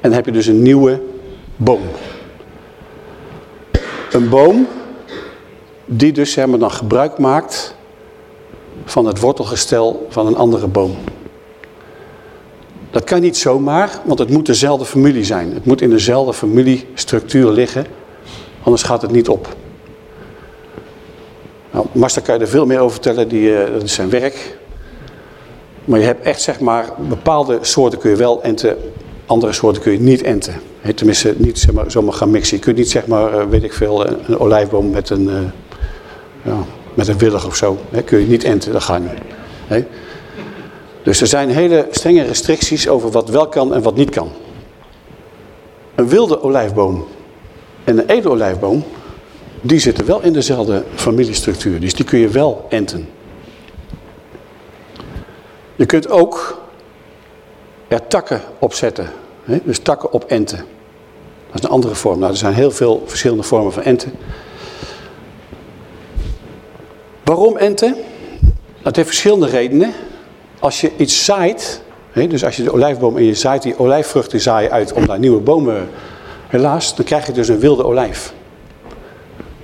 Speaker 1: En dan heb je dus een nieuwe boom. Een boom die dus zeg dan gebruik maakt van het wortelgestel van een andere boom. Dat kan niet zomaar, want het moet dezelfde familie zijn. Het moet in dezelfde familiestructuur liggen, anders gaat het niet op. Nou, Master kan je er veel meer over vertellen, die, uh, dat is zijn werk. Maar je hebt echt zeg maar, bepaalde soorten kun je wel enten, andere soorten kun je niet enten. Tenminste, niet zeg maar, zomaar gaan mixen. Je kunt niet zeg maar, uh, weet ik veel, een, olijfboom met een, uh, ja, met een willig of zo. He, kun je niet enten, dat gaat niet. Dus er zijn hele strenge restricties over wat wel kan en wat niet kan. Een wilde olijfboom en een edelolijfboom, die zitten wel in dezelfde familiestructuur. Dus die kun je wel enten. Je kunt ook er takken op zetten. Hè? Dus takken op enten. Dat is een andere vorm. Nou, er zijn heel veel verschillende vormen van enten. Waarom enten? Dat heeft verschillende redenen. Als je iets zaait, hè, dus als je de olijfboom en je zaait die olijfvruchten zaaien uit om daar nieuwe bomen, helaas, dan krijg je dus een wilde olijf.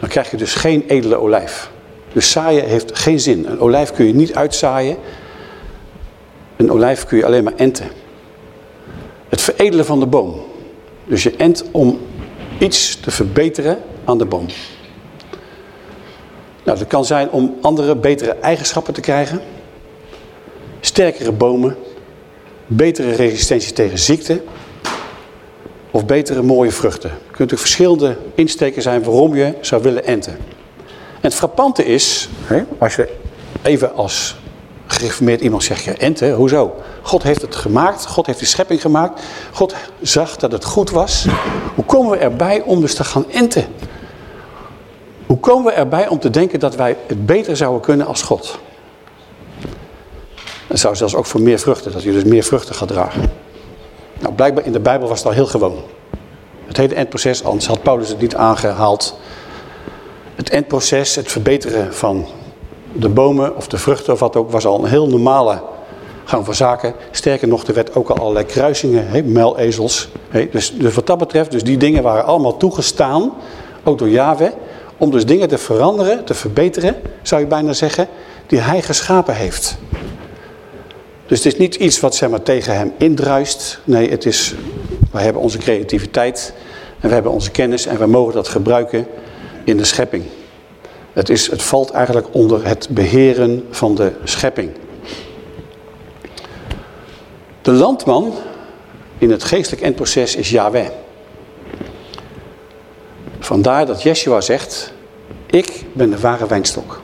Speaker 1: Dan krijg je dus geen edele olijf. Dus zaaien heeft geen zin. Een olijf kun je niet uitzaaien. Een olijf kun je alleen maar enten. Het veredelen van de boom. Dus je ent om iets te verbeteren aan de boom. Nou, dat kan zijn om andere, betere eigenschappen te krijgen. Sterkere bomen. Betere resistentie tegen ziekte. Of betere mooie vruchten. Er kunnen verschillende insteken zijn waarom je zou willen enten. En het frappante is, als je even als gereformeerd iemand zegt, ja enten, hoezo? God heeft het gemaakt, God heeft de schepping gemaakt. God zag dat het goed was. Hoe komen we erbij om dus te gaan enten? Hoe komen we erbij om te denken dat wij het beter zouden kunnen als God? Dat zou zelfs ook voor meer vruchten, dat je dus meer vruchten gaat dragen. Nou, blijkbaar in de Bijbel was het al heel gewoon. Het hele endproces, anders had Paulus het niet aangehaald. Het endproces, het verbeteren van de bomen of de vruchten of wat ook, was al een heel normale gang van zaken. Sterker nog, er werd ook al allerlei kruisingen, he, muilezels. dus, dus wat dat betreft, dus die dingen waren allemaal toegestaan, ook door Yahweh, om dus dingen te veranderen, te verbeteren, zou je bijna zeggen, die hij geschapen heeft. Dus het is niet iets wat zeg maar, tegen hem indruist. Nee, het is, wij hebben onze creativiteit en we hebben onze kennis en we mogen dat gebruiken in de schepping. Het, is, het valt eigenlijk onder het beheren van de schepping. De landman in het geestelijk endproces is Yahweh. Vandaar dat Yeshua zegt, ik ben de ware wijnstok.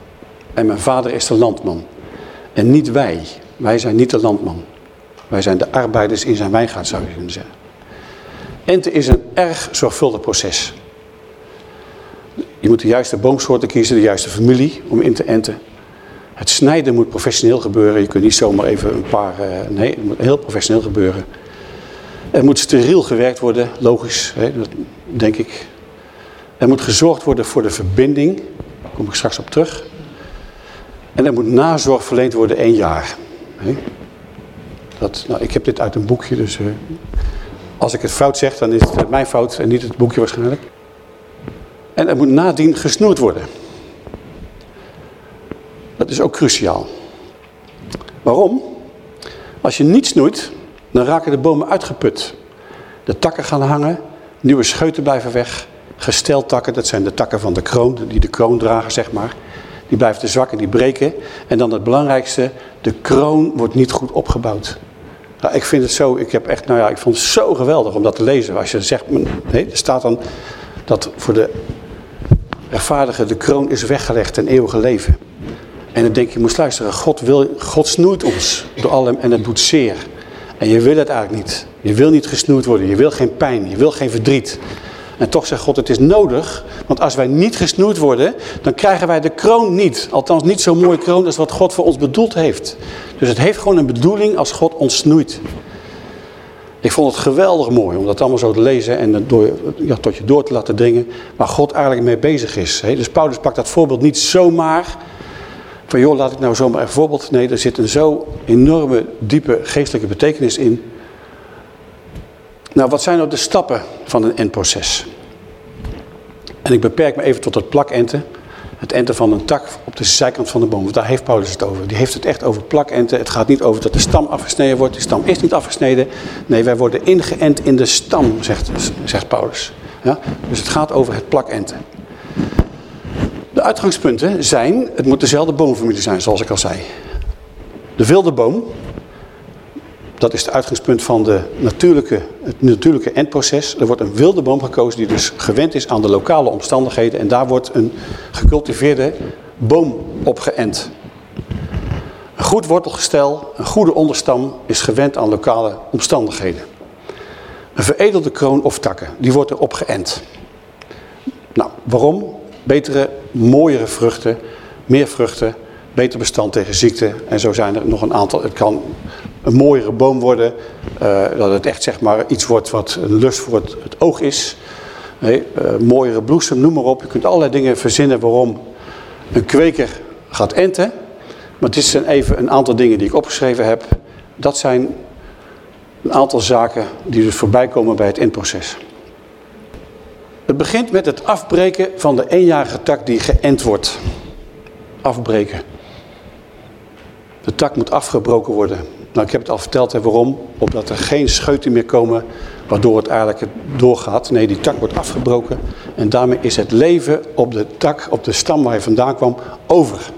Speaker 1: En mijn vader is de landman. En niet wij. Wij zijn niet de landman. Wij zijn de arbeiders in zijn wijngaard, zou je kunnen zeggen. Enten is een erg zorgvuldig proces. Je moet de juiste boomsoorten kiezen, de juiste familie om in te enten. Het snijden moet professioneel gebeuren. Je kunt niet zomaar even een paar... Eh, nee, het moet heel professioneel gebeuren. Er moet steriel gewerkt worden, logisch, hè, dat denk ik. Er moet gezorgd worden voor de verbinding. Daar kom ik straks op terug. En er moet nazorg verleend worden één jaar. Dat, nou, ik heb dit uit een boekje, dus uh, als ik het fout zeg, dan is het mijn fout en niet het boekje waarschijnlijk. En er moet nadien gesnoerd worden. Dat is ook cruciaal. Waarom? Als je niet snoeit, dan raken de bomen uitgeput. De takken gaan hangen, nieuwe scheuten blijven weg. Gesteltakken, dat zijn de takken van de kroon, die de kroon dragen zeg maar. Die blijven te zwak en die breken. En dan het belangrijkste, de kroon wordt niet goed opgebouwd. Nou, ik vind het zo, ik heb echt, nou ja, ik vond het zo geweldig om dat te lezen. Als je zegt, nee, er staat dan dat voor de rechtvaardige de kroon is weggelegd ten eeuwige leven. En dan denk je, je moet luisteren, God, wil, God snoeit ons door allem en het doet zeer. En je wil het eigenlijk niet. Je wil niet gesnoeid worden, je wil geen pijn, je wil geen verdriet. En toch zegt God, het is nodig, want als wij niet gesnoeid worden, dan krijgen wij de kroon niet. Althans niet zo'n mooie kroon als wat God voor ons bedoeld heeft. Dus het heeft gewoon een bedoeling als God ons snoeit. Ik vond het geweldig mooi om dat allemaal zo te lezen en door, ja, tot je door te laten dringen waar God eigenlijk mee bezig is. Dus Paulus pakt dat voorbeeld niet zomaar van joh, laat ik nou zomaar een voorbeeld. Nee, er zit een zo enorme, diepe geestelijke betekenis in. Nou, wat zijn nou de stappen van een endproces? En ik beperk me even tot het plakenten. Het enten van een tak op de zijkant van de boom. Want daar heeft Paulus het over. Die heeft het echt over plakenten. Het gaat niet over dat de stam afgesneden wordt. De stam is niet afgesneden. Nee, wij worden ingeënt in de stam, zegt, zegt Paulus. Ja? Dus het gaat over het plakenten. De uitgangspunten zijn, het moet dezelfde boomfamilie zijn zoals ik al zei. De wilde boom, dat is het uitgangspunt van de natuurlijke, het natuurlijke endproces. Er wordt een wilde boom gekozen die dus gewend is aan de lokale omstandigheden. En daar wordt een gecultiveerde boom op geënt. Een goed wortelgestel, een goede onderstam is gewend aan lokale omstandigheden. Een veredelde kroon of takken, die wordt erop geënt. Nou, waarom? Betere, mooiere vruchten, meer vruchten, beter bestand tegen ziekte. En zo zijn er nog een aantal. Het kan een mooiere boom worden. Uh, dat het echt zeg maar iets wordt wat een lust voor het, oog is. Nee, uh, mooiere bloesem, noem maar op. Je kunt allerlei dingen verzinnen waarom een kweker gaat enten. Maar dit zijn even een aantal dingen die ik opgeschreven heb. Dat zijn een aantal zaken die dus voorbij komen bij het endproces. Het begint met het afbreken van de eenjarige tak die geënt wordt. Afbreken. De tak moet afgebroken worden. Nou, ik heb het al verteld hè, waarom. Omdat er geen scheuten meer komen waardoor het eigenlijk doorgaat. Nee, die tak wordt afgebroken. En daarmee is het leven op de tak, op de stam waar hij vandaan kwam, over.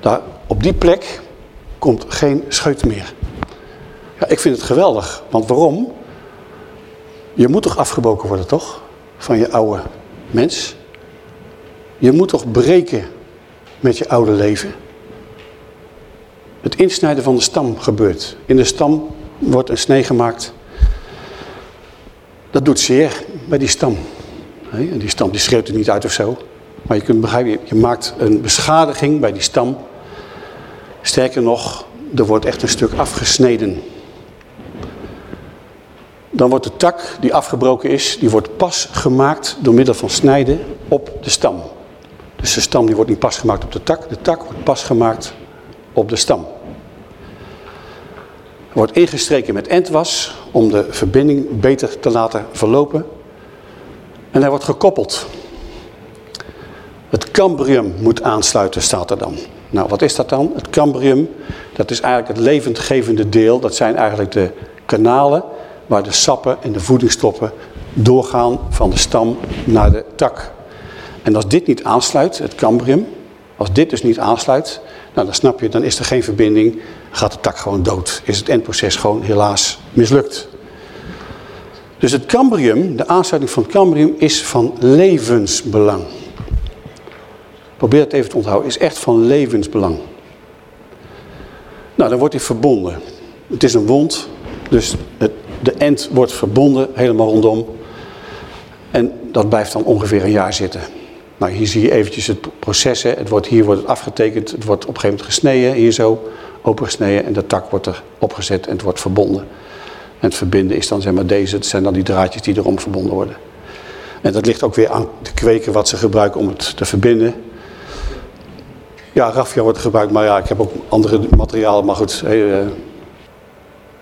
Speaker 1: Daar, op die plek komt geen scheut meer. Ja, ik vind het geweldig. Want waarom? Je moet toch afgebroken worden, toch? Van je oude mens. Je moet toch breken met je oude leven het insnijden van de stam gebeurt. In de stam wordt een snee gemaakt. Dat doet zeer bij die stam. En die stam die schreeuwt er niet uit of zo. Maar je kunt begrijpen, je maakt een beschadiging bij die stam. Sterker nog, er wordt echt een stuk afgesneden. Dan wordt de tak die afgebroken is, die wordt pas gemaakt door middel van snijden op de stam. Dus de stam die wordt niet pas gemaakt op de tak, de tak wordt pas gemaakt op de stam. Wordt ingestreken met entwas om de verbinding beter te laten verlopen. En hij wordt gekoppeld. Het cambrium moet aansluiten, staat er dan. Nou, wat is dat dan? Het cambrium, dat is eigenlijk het levendgevende deel. Dat zijn eigenlijk de kanalen waar de sappen en de voedingsstoffen doorgaan van de stam naar de tak. En als dit niet aansluit, het cambrium, als dit dus niet aansluit, nou dan snap je, dan is er geen verbinding gaat de tak gewoon dood. Is het endproces gewoon helaas mislukt. Dus het cambrium, de aansluiting van het cambrium, is van levensbelang. Probeer het even te onthouden, is echt van levensbelang. Nou, dan wordt hij verbonden. Het is een wond, dus het, de end wordt verbonden helemaal rondom. En dat blijft dan ongeveer een jaar zitten. Nou, hier zie je eventjes het proces. Het wordt, hier wordt het afgetekend, het wordt op een gegeven moment gesneden, hier zo, opengesneden. En de tak wordt er opgezet en het wordt verbonden. En het verbinden is dan zeg maar deze, het zijn dan die draadjes die erom verbonden worden. En dat ligt ook weer aan de kweken wat ze gebruiken om het te verbinden. Ja, raffia wordt gebruikt, maar ja, ik heb ook andere materialen, maar goed. Eh.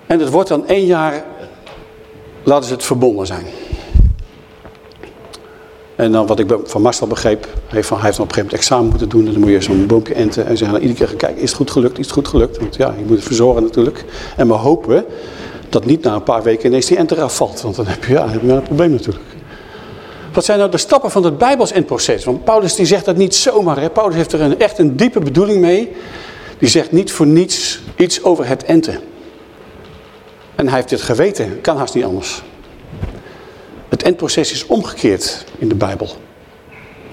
Speaker 1: En het wordt dan één jaar, laten ze het verbonden zijn. En dan wat ik van Marcel begreep, heeft van, hij heeft op een gegeven moment examen moeten doen. En dan moet je zo'n boompje enten en zeggen, nou, iedere keer kijken, is het goed gelukt, is het goed gelukt? Want ja, je moet het verzorgen natuurlijk. En we hopen dat niet na een paar weken ineens die enter afvalt. Want dan heb je, ja, een probleem natuurlijk. Wat zijn nou de stappen van het Bijbels proces? Want Paulus die zegt dat niet zomaar. Hè? Paulus heeft er een, echt een diepe bedoeling mee. Die zegt niet voor niets iets over het enten. En hij heeft dit geweten. Kan haast niet anders. Het endproces is omgekeerd in de Bijbel.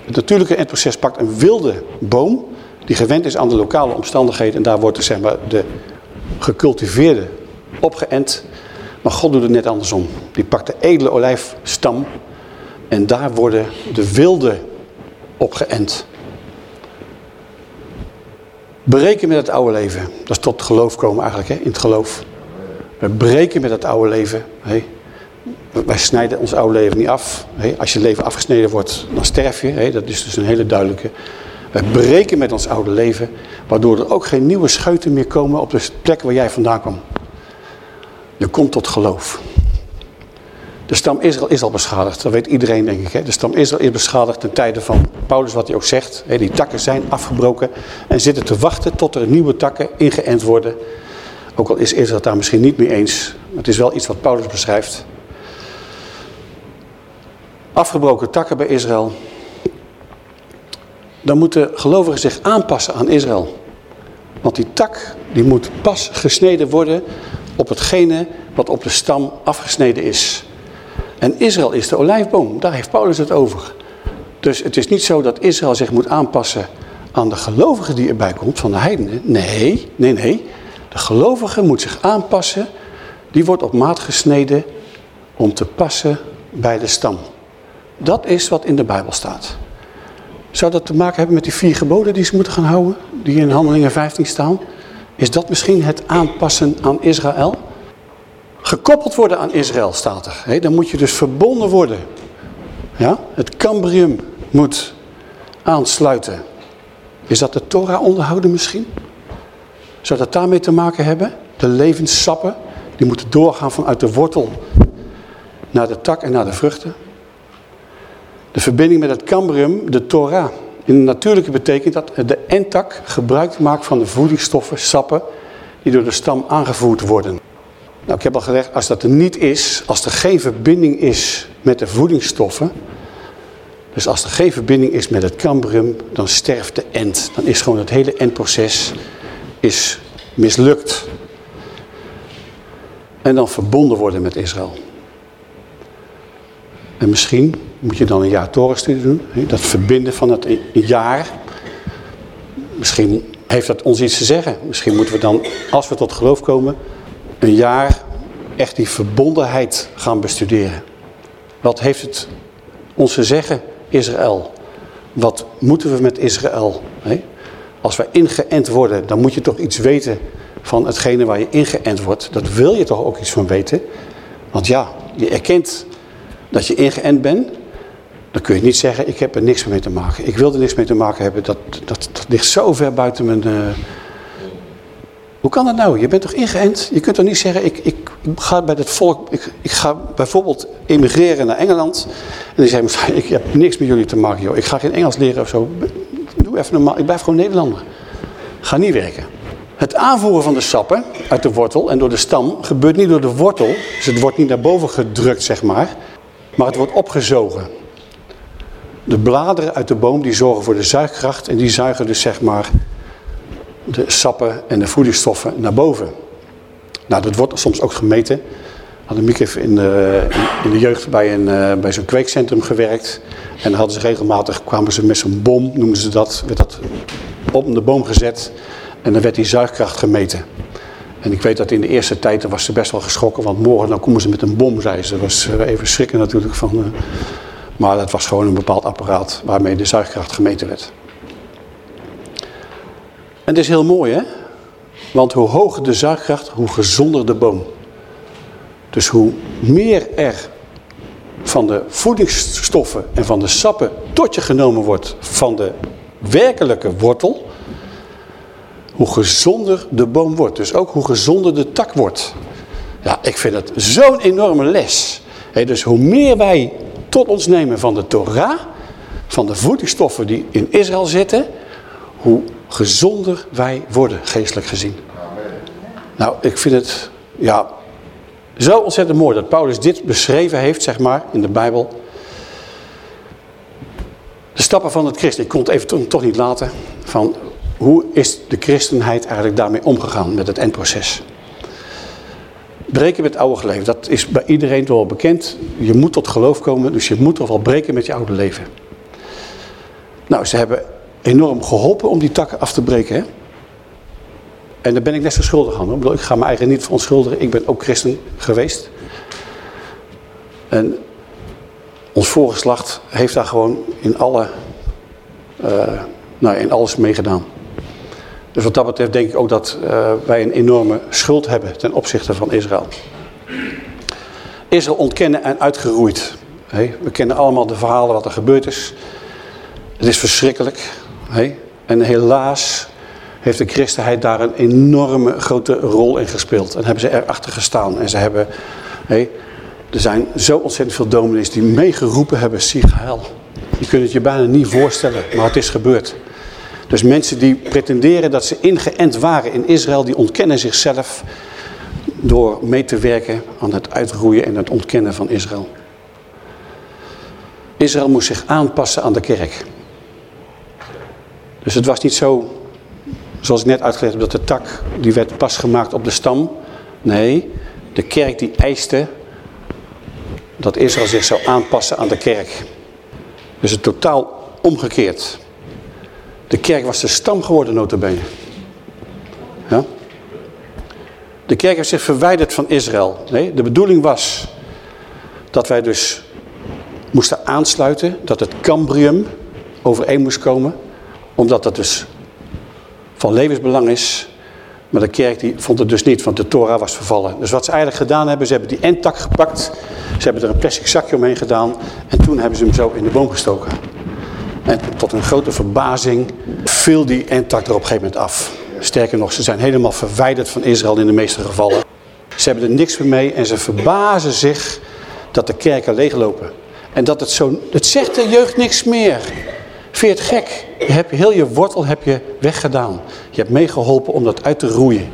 Speaker 1: Het natuurlijke endproces pakt een wilde boom die gewend is aan de lokale omstandigheden. En daar wordt zeg maar, de gecultiveerde opgeënt. Maar God doet het net andersom. Die pakt de edele olijfstam en daar worden de wilde opgeënt. Breken met het oude leven. Dat is tot geloof komen eigenlijk, hè? in het geloof. We breken met het oude leven. Hè? Wij snijden ons oude leven niet af. Als je leven afgesneden wordt, dan sterf je. Dat is dus een hele duidelijke. Wij breken met ons oude leven, waardoor er ook geen nieuwe scheuten meer komen op de plek waar jij vandaan kwam. Je komt tot geloof. De stam Israël is al beschadigd, dat weet iedereen denk ik. De stam Israël is beschadigd ten tijde van Paulus, wat hij ook zegt. Die takken zijn afgebroken en zitten te wachten tot er nieuwe takken ingeënt worden. Ook al is Israël daar misschien niet mee eens. Het is wel iets wat Paulus beschrijft. Afgebroken takken bij Israël. Dan moeten gelovigen zich aanpassen aan Israël. Want die tak die moet pas gesneden worden op hetgene wat op de stam afgesneden is. En Israël is de olijfboom, daar heeft Paulus het over. Dus het is niet zo dat Israël zich moet aanpassen aan de gelovigen die erbij komt van de heidenen. Nee, nee, nee. De gelovige moet zich aanpassen. Die wordt op maat gesneden om te passen bij de stam. Dat is wat in de Bijbel staat. Zou dat te maken hebben met die vier geboden die ze moeten gaan houden? Die in Handelingen 15 staan? Is dat misschien het aanpassen aan Israël? Gekoppeld worden aan Israël staat er. dan moet je dus verbonden worden. Ja? Het Cambrium moet aansluiten. Is dat de Torah onderhouden misschien? Zou dat daarmee te maken hebben? De levenssappen, die moeten doorgaan vanuit de wortel naar de tak en naar de vruchten. De verbinding met het Cambrium, de Torah. In de natuurlijke betekent dat de entak gebruik maakt van de voedingsstoffen, sappen, die door de stam aangevoerd worden. Nou, ik heb al gezegd, als dat er niet is, als er geen verbinding is met de voedingsstoffen, dus als er geen verbinding is met het cambrium, dan sterft de end. Dan is gewoon het hele endproces is mislukt. En dan verbonden worden met Israël. En misschien moet je dan een jaar Torenstudie doen. Dat verbinden van het jaar. Misschien heeft dat ons iets te zeggen. Misschien moeten we dan, als we tot geloof komen, een jaar echt die verbondenheid gaan bestuderen. Wat heeft het ons te zeggen, Israël? Wat moeten we met Israël? Als wij ingeënt worden, dan moet je toch iets weten van hetgene waar je ingeënt wordt. Dat wil je toch ook iets van weten. Want ja, je erkent dat je ingeënt bent. Dan kun je niet zeggen, ik heb er niks mee te maken. Ik wil er niks mee te maken hebben. Dat, dat, dat ligt zo ver buiten mijn... Uh... Hoe kan dat nou? Je bent toch ingeënt? Je kunt toch niet zeggen, ik, ik, ga bij het volk... Ik, ik ga bijvoorbeeld emigreren naar Engeland. En die zeggen, ik heb niks met jullie te maken, joh. Ik ga geen Engels leren of zo. Doe even normaal. Ik blijf gewoon Nederlander. Ga niet werken. Het aanvoeren van de sappen uit de wortel en door de stam gebeurt niet door de wortel. Dus het wordt niet naar boven gedrukt, zeg maar. Maar het wordt opgezogen. De bladeren uit de boom die zorgen voor de zuigkracht en die zuigen dus zeg maar de sappen en de voedingsstoffen naar boven. Nou, dat wordt soms ook gemeten. Had Miek even in de, in de jeugd bij, een, uh, bij zo'n kweekcentrum gewerkt. En hadden ze regelmatig, kwamen ze met zo'n bom, noemden ze dat, werd dat op de boom gezet. En dan werd die zuigkracht gemeten. En ik weet dat in de eerste tijd was ze best wel geschrokken, want morgen dan komen ze met een bom, zei ze. Dat was eh, even schrikken natuurlijk van... Uh, maar dat was gewoon een bepaald apparaat waarmee de zuigkracht gemeten werd. En het is heel mooi hè. Want hoe hoger de zuigkracht, hoe gezonder de boom. Dus hoe meer er van de voedingsstoffen en van de sappen tot je genomen wordt van de werkelijke wortel, hoe gezonder de boom wordt. Dus ook hoe gezonder de tak wordt. Ja, ik vind het zo'n enorme les. dus hoe meer wij tot ons nemen van de Torah, van de voedingsstoffen die in Israël zitten, hoe gezonder wij worden, geestelijk gezien. Nou, ik vind het ja, zo ontzettend mooi dat Paulus dit beschreven heeft, zeg maar, in de Bijbel. De stappen van het christen. Ik kon het even toch niet laten. Van hoe is de christenheid eigenlijk daarmee omgegaan met het eindproces? Breken met het oude leven, dat is bij iedereen wel bekend. Je moet tot geloof komen, dus je moet toch wel breken met je oude leven. Nou, ze hebben enorm geholpen om die takken af te breken. Hè? En daar ben ik net zo schuldig aan. Hoor. Ik ga me eigenlijk niet verontschuldigen. Ik ben ook christen geweest. En ons voorgeslacht heeft daar gewoon in, alle, uh, nou, in alles meegedaan. Dus wat dat betreft denk ik ook dat uh, wij een enorme schuld hebben ten opzichte van Israël. Israël ontkennen en uitgeroeid. We kennen allemaal de verhalen wat er gebeurd is. Het is verschrikkelijk. En helaas heeft de christenheid daar een enorme grote rol in gespeeld. En hebben ze erachter gestaan. En ze hebben, er zijn zo ontzettend veel dominees die meegeroepen hebben, zie heil. Je kunt het je bijna niet voorstellen, maar het is gebeurd. Dus mensen die pretenderen dat ze ingeënt waren in Israël, die ontkennen zichzelf door mee te werken aan het uitroeien en het ontkennen van Israël. Israël moest zich aanpassen aan de kerk. Dus het was niet zo Zoals ik net uitgelegd heb, dat de tak, die werd pas gemaakt op de stam. Nee, de kerk die eiste dat Israël zich zou aanpassen aan de kerk. Dus het totaal omgekeerd. De kerk was de stam geworden notabene. Ja? De kerk heeft zich verwijderd van Israël. Nee, de bedoeling was dat wij dus moesten aansluiten, dat het Cambrium overeen moest komen. Omdat dat dus van levensbelang is. Maar de kerk die vond het dus niet, want de Torah was vervallen. Dus wat ze eigenlijk gedaan hebben, ze hebben die endtak gepakt. Ze hebben er een plastic zakje omheen gedaan. En toen hebben ze hem zo in de boom gestoken. En tot een grote verbazing viel die endtak er op een gegeven moment af. Sterker nog, ze zijn helemaal verwijderd van Israël in de meeste gevallen. Ze hebben er niks meer mee en ze verbazen zich dat de kerken leeglopen. En dat het zo... Het zegt de jeugd niks meer. Vind je het gek? Je hebt heel je wortel heb je weggedaan. Je hebt meegeholpen om dat uit te roeien.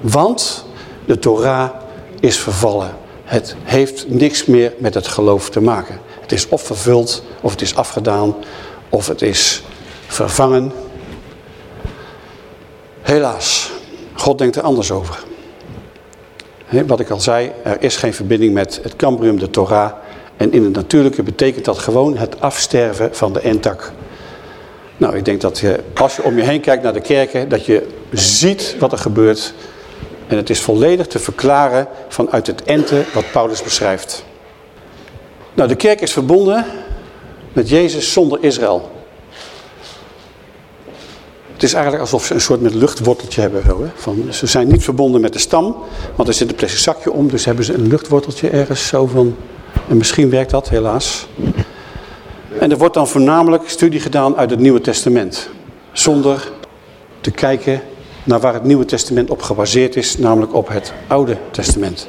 Speaker 1: Want de Torah is vervallen. Het heeft niks meer met het geloof te maken. Het is of vervuld, of het is afgedaan, of het is vervangen. Helaas, God denkt er anders over. wat ik al zei, er is geen verbinding met het Cambrium, de Torah. En in het natuurlijke betekent dat gewoon het afsterven van de entak. Nou, ik denk dat als je om je heen kijkt naar de kerken, dat je ziet wat er gebeurt. En het is volledig te verklaren vanuit het ente wat Paulus beschrijft. Nou, de kerk is verbonden met Jezus zonder Israël. Het is eigenlijk alsof ze een soort met luchtworteltje hebben. Zo, hè? Van, ze zijn niet verbonden met de stam, want er zit een plastic zakje om. Dus hebben ze een luchtworteltje ergens zo van en misschien werkt dat, helaas. En er wordt dan voornamelijk studie gedaan uit het Nieuwe Testament. Zonder te kijken naar waar het Nieuwe Testament op gebaseerd is, namelijk op het Oude Testament.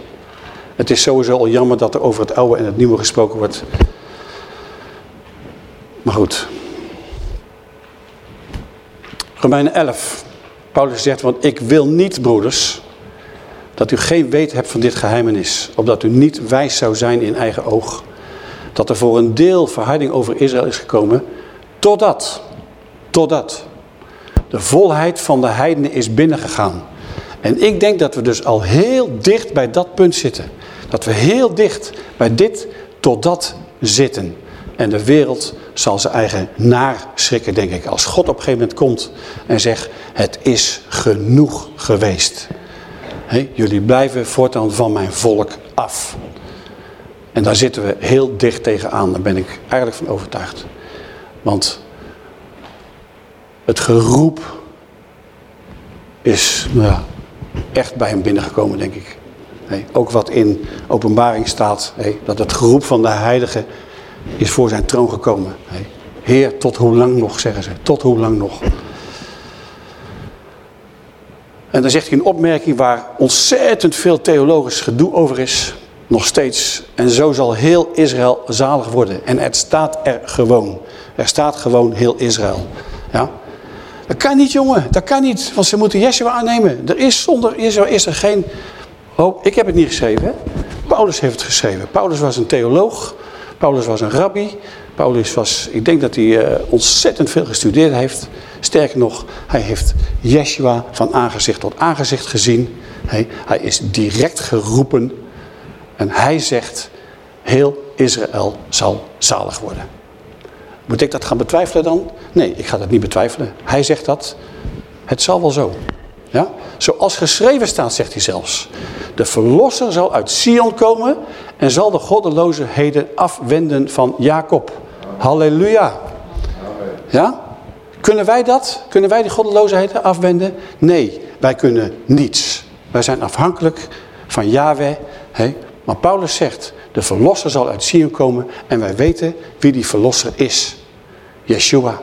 Speaker 1: Het is sowieso al jammer dat er over het Oude en het Nieuwe gesproken wordt. Maar goed. Romeinen 11. Paulus zegt, want ik wil niet, broeders, dat u geen weet hebt van dit geheimenis, opdat u niet wijs zou zijn in eigen oog. Dat er voor een deel verharding over Israël is gekomen, totdat, totdat De volheid van de heidenen is binnengegaan. En ik denk dat we dus al heel dicht bij dat punt zitten. Dat we heel dicht bij dit tot dat zitten. En de wereld zal zijn eigen naar schrikken, denk ik. Als God op een gegeven moment komt en zegt, het is genoeg geweest. jullie blijven voortaan van mijn volk af. En daar zitten we heel dicht tegenaan. Daar ben ik eigenlijk van overtuigd. Want het geroep is nou, echt bij hem binnengekomen, denk ik. Ook wat in openbaring staat, dat het geroep van de heilige is voor zijn troon gekomen. Heer, tot hoe lang nog, zeggen ze. Tot hoe lang nog. En dan zegt hij een opmerking waar ontzettend veel theologisch gedoe over is. Nog steeds. En zo zal heel Israël zalig worden. En het staat er gewoon. Er staat gewoon heel Israël. Ja? Dat kan niet jongen, dat kan niet. Want ze moeten Yeshua aannemen. Er is zonder Yeshua is er geen... Oh, ik heb het niet geschreven. Paulus heeft het geschreven. Paulus was een theoloog. Paulus was een rabbi. Paulus was, ik denk dat hij uh, ontzettend veel gestudeerd heeft. Sterker nog, hij heeft Yeshua van aangezicht tot aangezicht gezien. Hij, hij is direct geroepen. En hij zegt, heel Israël zal zalig worden. Moet ik dat gaan betwijfelen dan? Nee, ik ga dat niet betwijfelen. Hij zegt dat. Het zal wel zo. Ja? Zoals geschreven staat, zegt hij zelfs. De verlosser zal uit Sion komen en zal de goddeloosheden afwenden van Jacob. Halleluja. Ja? Kunnen wij dat? Kunnen wij die goddeloosheden afwenden? Nee, wij kunnen niets. Wij zijn afhankelijk van Yahweh. Maar Paulus zegt, de verlosser zal uit Sion komen en wij weten wie die verlosser is. Yeshua.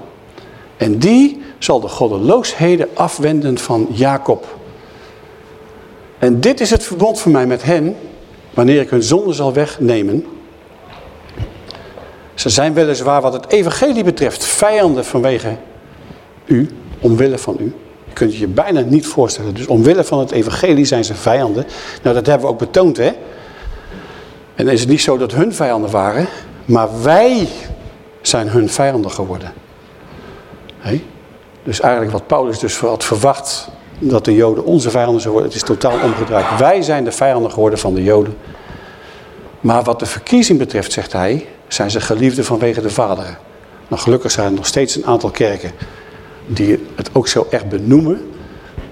Speaker 1: En die zal de goddeloosheden afwenden van Jacob. En dit is het verbond voor mij met hen, wanneer ik hun zonde zal wegnemen. Ze zijn weliswaar wat het evangelie betreft vijanden vanwege u, omwille van u. Je kunt je je bijna niet voorstellen. Dus omwille van het evangelie zijn ze vijanden. Nou, dat hebben we ook betoond, hè. En is het niet zo dat hun vijanden waren, maar wij zijn hun vijanden geworden. Dus eigenlijk wat Paulus dus had verwacht, dat de Joden onze vijanden zouden worden, het is totaal omgedraaid. Wij zijn de vijanden geworden van de Joden. Maar wat de verkiezing betreft, zegt hij, zijn ze geliefden vanwege de vaderen. Nou, gelukkig zijn er nog steeds een aantal kerken die het ook zo echt benoemen.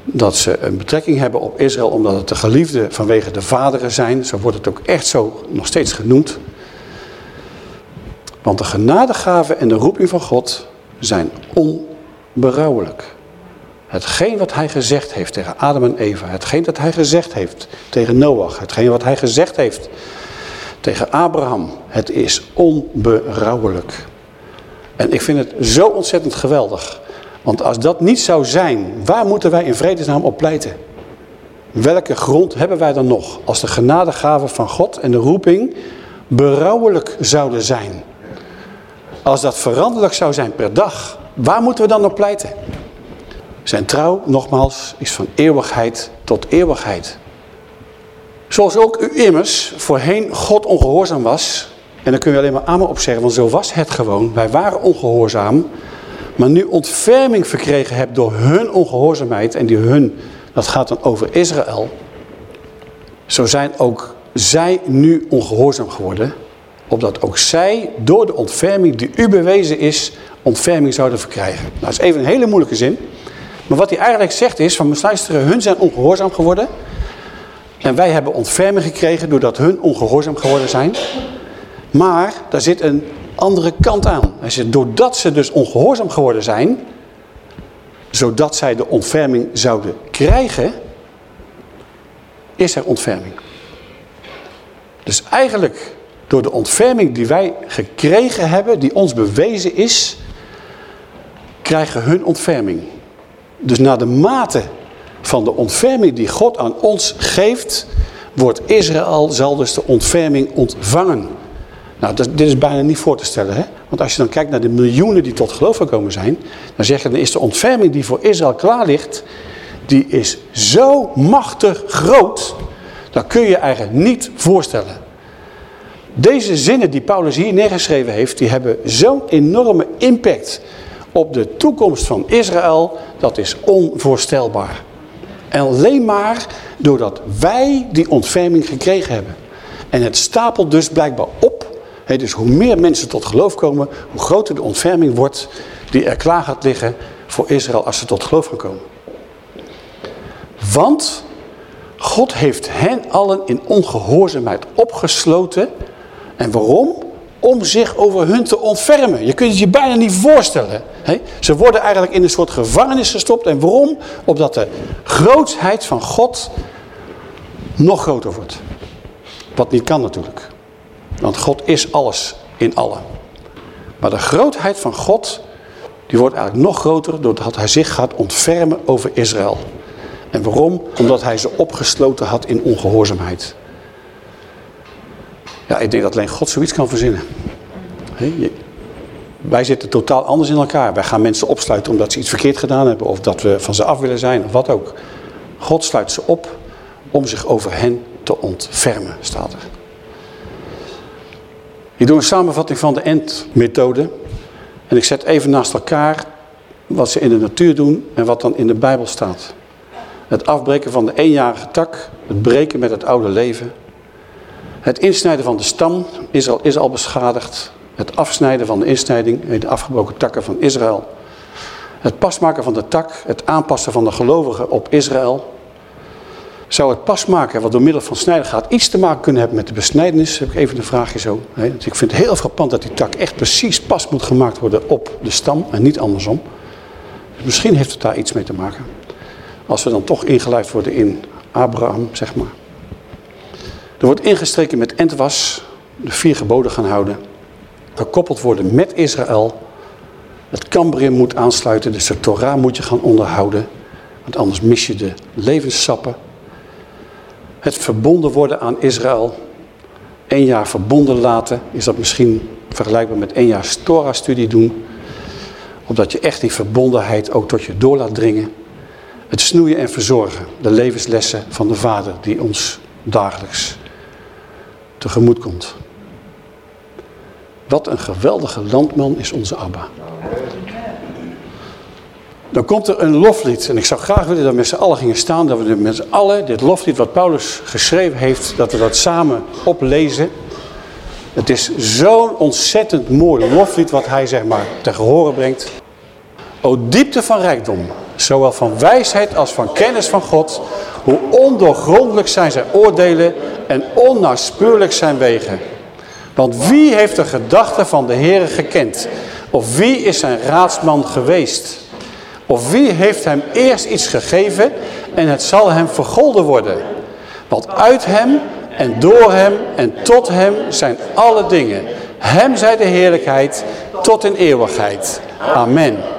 Speaker 1: Dat ze een betrekking hebben op Israël omdat het de geliefden vanwege de vaderen zijn. Zo wordt het ook echt zo nog steeds genoemd. Want de genadegave en de roeping van God zijn onberouwelijk. Hetgeen wat hij gezegd heeft tegen Adam en Eva. Hetgeen dat hij gezegd heeft tegen Noach. Hetgeen wat hij gezegd heeft tegen Abraham. Het is onberouwelijk. En ik vind het zo ontzettend geweldig. Want als dat niet zou zijn, waar moeten wij in vredesnaam op pleiten? Welke grond hebben wij dan nog als de genadegave van God en de roeping berouwelijk zouden zijn? Als dat veranderlijk zou zijn per dag, waar moeten we dan op pleiten? Zijn trouw, nogmaals, is van eeuwigheid tot eeuwigheid. Zoals ook u immers voorheen God ongehoorzaam was. En dan kun je alleen maar amen op zeggen, want zo was het gewoon. Wij waren ongehoorzaam. Maar nu ontferming verkregen hebt door hun ongehoorzaamheid. En die hun, dat gaat dan over Israël. Zo zijn ook zij nu ongehoorzaam geworden opdat ook zij door de ontferming die u bewezen is, ontferming zouden verkrijgen. Nou, dat is even een hele moeilijke zin. Maar wat hij eigenlijk zegt is, van luisteren, hun zijn ongehoorzaam geworden. En wij hebben ontferming gekregen doordat hun ongehoorzaam geworden zijn. Maar daar zit een andere kant aan. Hij zegt, doordat ze dus ongehoorzaam geworden zijn, zodat zij de ontferming zouden krijgen, is er ontferming. Dus eigenlijk door de ontferming die wij gekregen hebben, die ons bewezen is, krijgen hun ontferming. Dus naar de mate van de ontferming die God aan ons geeft, wordt Israël zal dus de ontferming ontvangen. Nou, dit is bijna niet voor te stellen. Hè? Want als je dan kijkt naar de miljoenen die tot geloof gekomen zijn, dan zeg je, dan is de ontferming die voor Israël klaar ligt, die is zo machtig groot, dat kun je eigenlijk niet voorstellen. Deze zinnen die Paulus hier neergeschreven heeft, die hebben zo'n enorme impact op de toekomst van Israël, dat is onvoorstelbaar. En alleen maar doordat wij die ontferming gekregen hebben. En het stapelt dus blijkbaar op. dus hoe meer mensen tot geloof komen, hoe groter de ontferming wordt die er klaar gaat liggen voor Israël als ze tot geloof gaan komen. Want God heeft hen allen in ongehoorzaamheid opgesloten. En waarom? Om zich over hun te ontfermen. Je kunt het je bijna niet voorstellen. Ze worden eigenlijk in een soort gevangenis gestopt. En waarom? Omdat de grootheid van God nog groter wordt. Wat niet kan natuurlijk. Want God is alles in allen. Maar de grootheid van God, die wordt eigenlijk nog groter doordat hij zich gaat ontfermen over Israël. En waarom? Omdat hij ze opgesloten had in ongehoorzaamheid. Ja, ik denk dat alleen God zoiets kan verzinnen. wij zitten totaal anders in elkaar. Wij gaan mensen opsluiten omdat ze iets verkeerd gedaan hebben. Of dat we van ze af willen zijn of wat ook. God sluit ze op om zich over hen te ontfermen, staat er. Ik doe een samenvatting van de END-methode. En ik zet even naast elkaar wat ze in de natuur doen en wat dan in de Bijbel staat. Het afbreken van de eenjarige tak, het breken met het oude leven. Het insnijden van de stam is al, is al beschadigd. Het afsnijden van de insnijding, de afgebroken takken van Israël. Het pasmaken van de tak, het aanpassen van de gelovigen op Israël. Zou het pasmaken, wat door middel van snijden gaat, iets te maken kunnen hebben met de besnijdenis? Heb ik even een vraagje zo. Ik vind het heel frappant dat die tak echt precies pas moet gemaakt worden op de stam en niet andersom. Dus misschien heeft het daar iets mee te maken. Als we dan toch ingeleid worden in Abraham, zeg maar. Er wordt ingestreken met entwas, de vier geboden gaan houden. Gekoppeld worden met Israël. Het Cambrium moet aansluiten, dus de Torah moet je gaan onderhouden. Want anders mis je de levenssappen. Het verbonden worden aan Israël. Eén jaar verbonden laten, is dat misschien vergelijkbaar met één jaar Torah-studie doen. Omdat je echt die verbondenheid ook tot je door laat dringen. Het snoeien en verzorgen, de levenslessen van de Vader die ons dagelijks tegemoet komt. Wat een geweldige landman is onze Abba. Dan komt er een loflied. En ik zou graag willen dat we met z'n allen gingen staan. Dat we met z'n allen dit loflied wat Paulus geschreven heeft. Dat we dat samen oplezen. Het is zo'n ontzettend mooi loflied wat hij zeg maar tegen horen brengt. O diepte van rijkdom. Zowel van wijsheid als van kennis van God. Hoe ondoorgrondelijk zijn zijn oordelen en onnaspeurlijk zijn wegen. Want wie heeft de gedachten van de Heere gekend? Of wie is zijn raadsman geweest? Of wie heeft hem eerst iets gegeven en het zal hem vergolden worden? Want uit hem en door hem en tot hem zijn alle dingen. Hem zij de heerlijkheid tot in eeuwigheid. Amen.